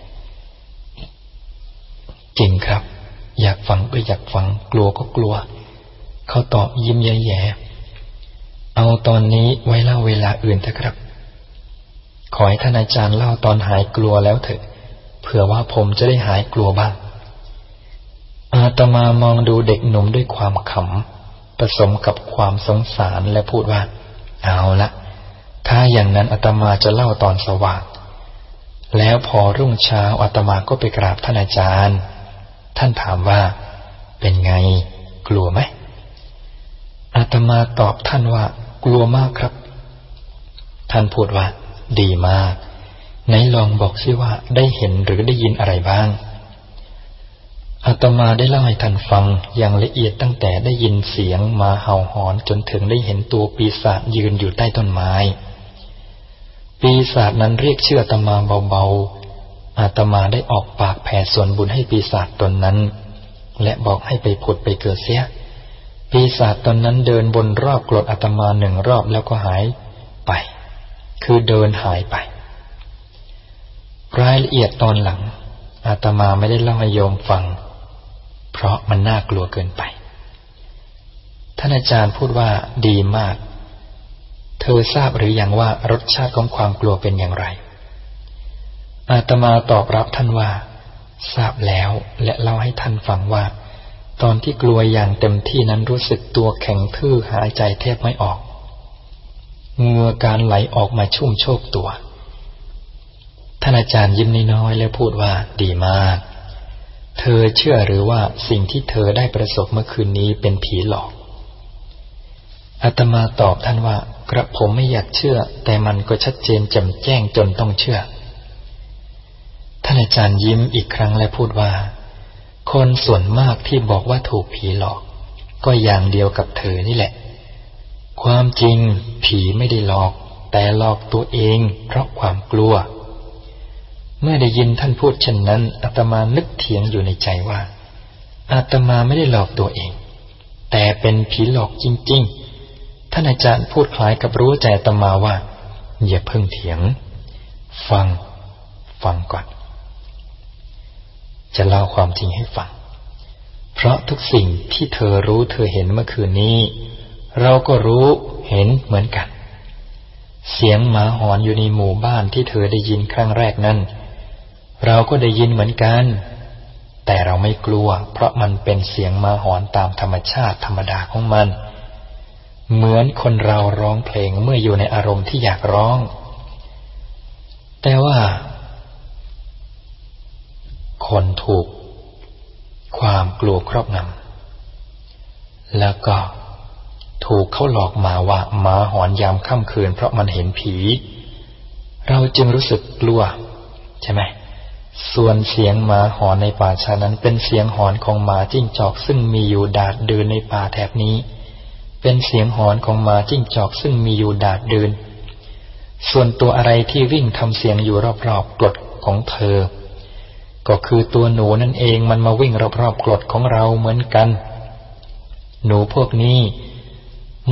จริงครับ อยากฟังก็อยากฟัง กลัวก็กลัว เขาตอบยิ้มแย่ๆเอาตอนนี้ไว้เล่าเวลาอื่นเถอะครับ ขอให้ท่านอาจารย์เล่าตอนหายกลัวแล้วเถอะเผื่อว่าผมจะได้หายกลัวบ้าง อาตมามองดูเด็กหนุ่มด้วยความขำผสมกับความสงสารและพูดว่า เอาละ ถ้าอย่างนั้นอาตมาจะเล่าตอนสว่าง แล้วพอรุ่งเช้าอาตมาก็ไปกราบท่านอาจารย์ ท่านถามว่า เป็นไง กลัวไหมอาตมาตอบท่านว่า กลัวมากครับ ท่านพูดว่า ดีมากไหนลองบอกสิว่าได้เห็นหรือได้ยินอะไรบ้างอาตมาได้เล่าให้ท่านฟังอย่างละเอียดตั้งแต่ได้ยินเสียงมาเห่าหอนจนถึงได้เห็นตัวปีศาจยืนอยู่ใต้ต้นไม้ ปีศาจนั้นเรียกชื่ออาตมาเบาๆ อาตมาได้ออกปากแผ่ส่วนบุญให้ปีศาจตนนั้น และบอกให้ไปผุดไปเกิดเสีย ปีศาจตนนั้นเดินบนรอบกรดอาตมาหนึ่งรอบแล้วก็หายไป คือเดินหายไป รายละเอียดตอนหลัง อาตมาไม่ได้เล่าให้โยมฟัง เพราะมันน่ากลัวเกินไป ท่านอาจารย์พูดว่าดีมาก เธอทราบหรืออยังว่ารสชาติของความกลัวเป็นอย่างไร อาตมาตอบรับท่านว่า ทราบแล้วและเล่าให้ท่านฟังว่า ตอนที่กลัวอย่างเต็มที่นั้นรู้สึกตัวแข็งทื่อหายใจแทบไม่ออกเงือการไหลออกมาชุ่มโชกตัว ท่านอาจารย์ยิ้มน้อยๆแล้วพูดว่าดีมาก เธอเชื่อหรือว่าสิ่งที่เธอได้ประสบเมื่อคืนนี้เป็นผีหลอก อาตมาตอบท่านว่ากระผมไม่อยากเชื่อ แต่มันก็ชัดเจนแจ่มแจ้งจนต้องเชื่อ ท่านอาจารย์ยิ้มอีกครั้งและพูดว่า คนส่วนมากที่บอกว่าถูกผีหลอก ก็อย่างเดียวกับเธอนี่แหละ ความจริงผีไม่ได้หลอก แต่หลอกตัวเองเพราะความกลัว เมื่อได้ยินท่านพูดเช่นนั้นอาตมานึกเถียงอยู่ในใจว่าอาตมาไม่ได้หลอกตัวเอง แต่เป็นผีหลอกจริง ๆ ท่านอาจารย์พูดคล้ายกับรู้ใจตมาว่า อย่าเพิ่งเถียง ฟัง ฟังก่อน จะเล่าความจริงให้ฟัง เพราะทุกสิ่งที่เธอรู้เธอเห็นเมื่อคืนนี้ เราก็รู้เห็นเหมือนกัน เสียงหมาหอนอยู่ในหมู่บ้านที่เธอได้ยินครั้งแรกนั้น เราก็ได้ยินเหมือนกัน แต่เราไม่กลัว เพราะมันเป็นเสียงหมาหอนตามธรรมชาติธรรมดาของมันเเหมือนคนเราร้องเพลงเมื่ออยู่ในอารมณ์ที่อยากร้อง แต่ว่า คนถูก ความกลัวครอบงำแล้วก็ถูกเขาหลอกมาว่าหมาหอนยามค่ำคืน เพราะมันเห็นผี เราจึงรู้สึกกลัว ใช่ไหมส่วนเสียงหมาหอนในป่าชานั้นเป็นเสียงหอนของหมาจิ้งจอกซึ่งมีอยู่ดาดเดินในป่าแถบนี้ เป็นเสียงหอนของหมาจิ้งจอกซึ่งมีอยู่ดาดเดิน ส่วนตัวอะไรที่วิ่งทำเสียงอยู่รอบๆกรดของเธอ ก็คือตัวหนูนั่นเองมันมาวิ่งรอบๆกรดของเราเหมือนกัน หนูพวกนี้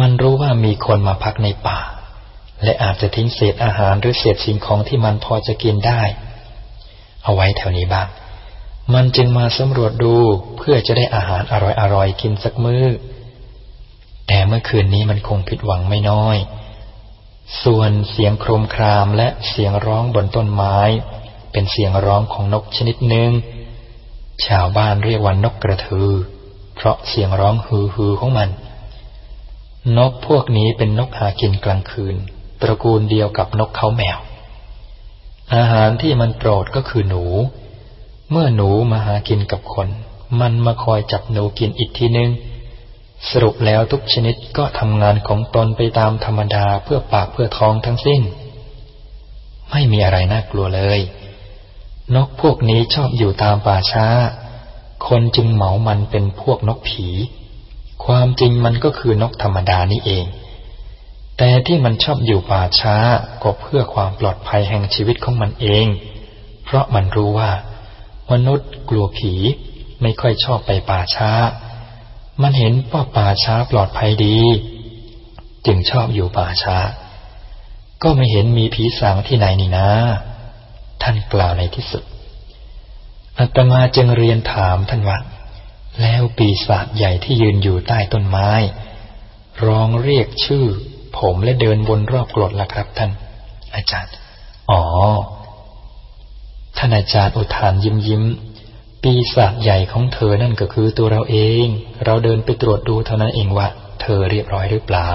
มันรู้ว่ามีคนมาพักในป่า และอาจจะทิ้งเศษอาหารหรือเศษสิ่งของที่มันพอจะกินได้ เอาไว้แถวนี้บ้าง มันจึงมาสำรวจดูเพื่อจะได้อาหารอร่อยๆกินสักมือ้อ แต่เมื่อคืนนี้มันคงผิดหวังไม่น้อย ส่วนเสียงโครมครามและเสียงร้องบนต้นไม้ เป็นเสียงร้องของนกชนิดหนึ่ง ชาวบ้านเรียกว่านกกระทือ เพราะเสียงร้องฮือฮือของมัน นกพวกนี้เป็นนกหากินกลางคืน ตระกูลเดียวกับนกเขาแมว อาหารที่มันโปรดก็คือหนู เมื่อหนูมาหากินกับคน มันมาคอยจับหนูกินอีกทีนึง สรุปแล้วทุกชนิดก็ทำงานของตนไปตามธรรมดาเพื่อปากเพื่อท้องทั้งสิ้น ไม่มีอะไรน่ากลัวเลย นกพวกนี้ชอบอยู่ตามป่าช้า คนจึงเหมามันเป็นพวกนกผี ความจริงมันก็คือนกธรรมดานี่เอง แต่ที่มันชอบอยู่ป่าช้าก็เพื่อความปลอดภัยแห่งชีวิตของมันเอง เพราะมันรู้ว่า มนุษย์กลัวผีไม่ค่อยชอบไปป่าช้า มันเห็นว่าป่าช้าปลอดภัยดี จึงชอบอยู่ป่าช้า ก็ไม่เห็นมีผีสางที่ไหนนี่นะ ท่านกล่าวในที่สุดอาตมาจึงเรียนถามท่านว่าแล้วปีศาจใหญ่ที่ยืนอยู่ใต้ต้นไม้ ร้องเรียกชื่อ ผมและเดินบนรอบกรดล่ะครับท่าน อาจารย์ อ๋อ ท่านอาจารย์อุทานยิ้มยิ้ม ปีศาจใหญ่ของเธอนั่นก็คือตัวเราเอง เราเดินไปตรวจดูเท่านั้นเองว่า เธอเรียบร้อยหรือเปล่า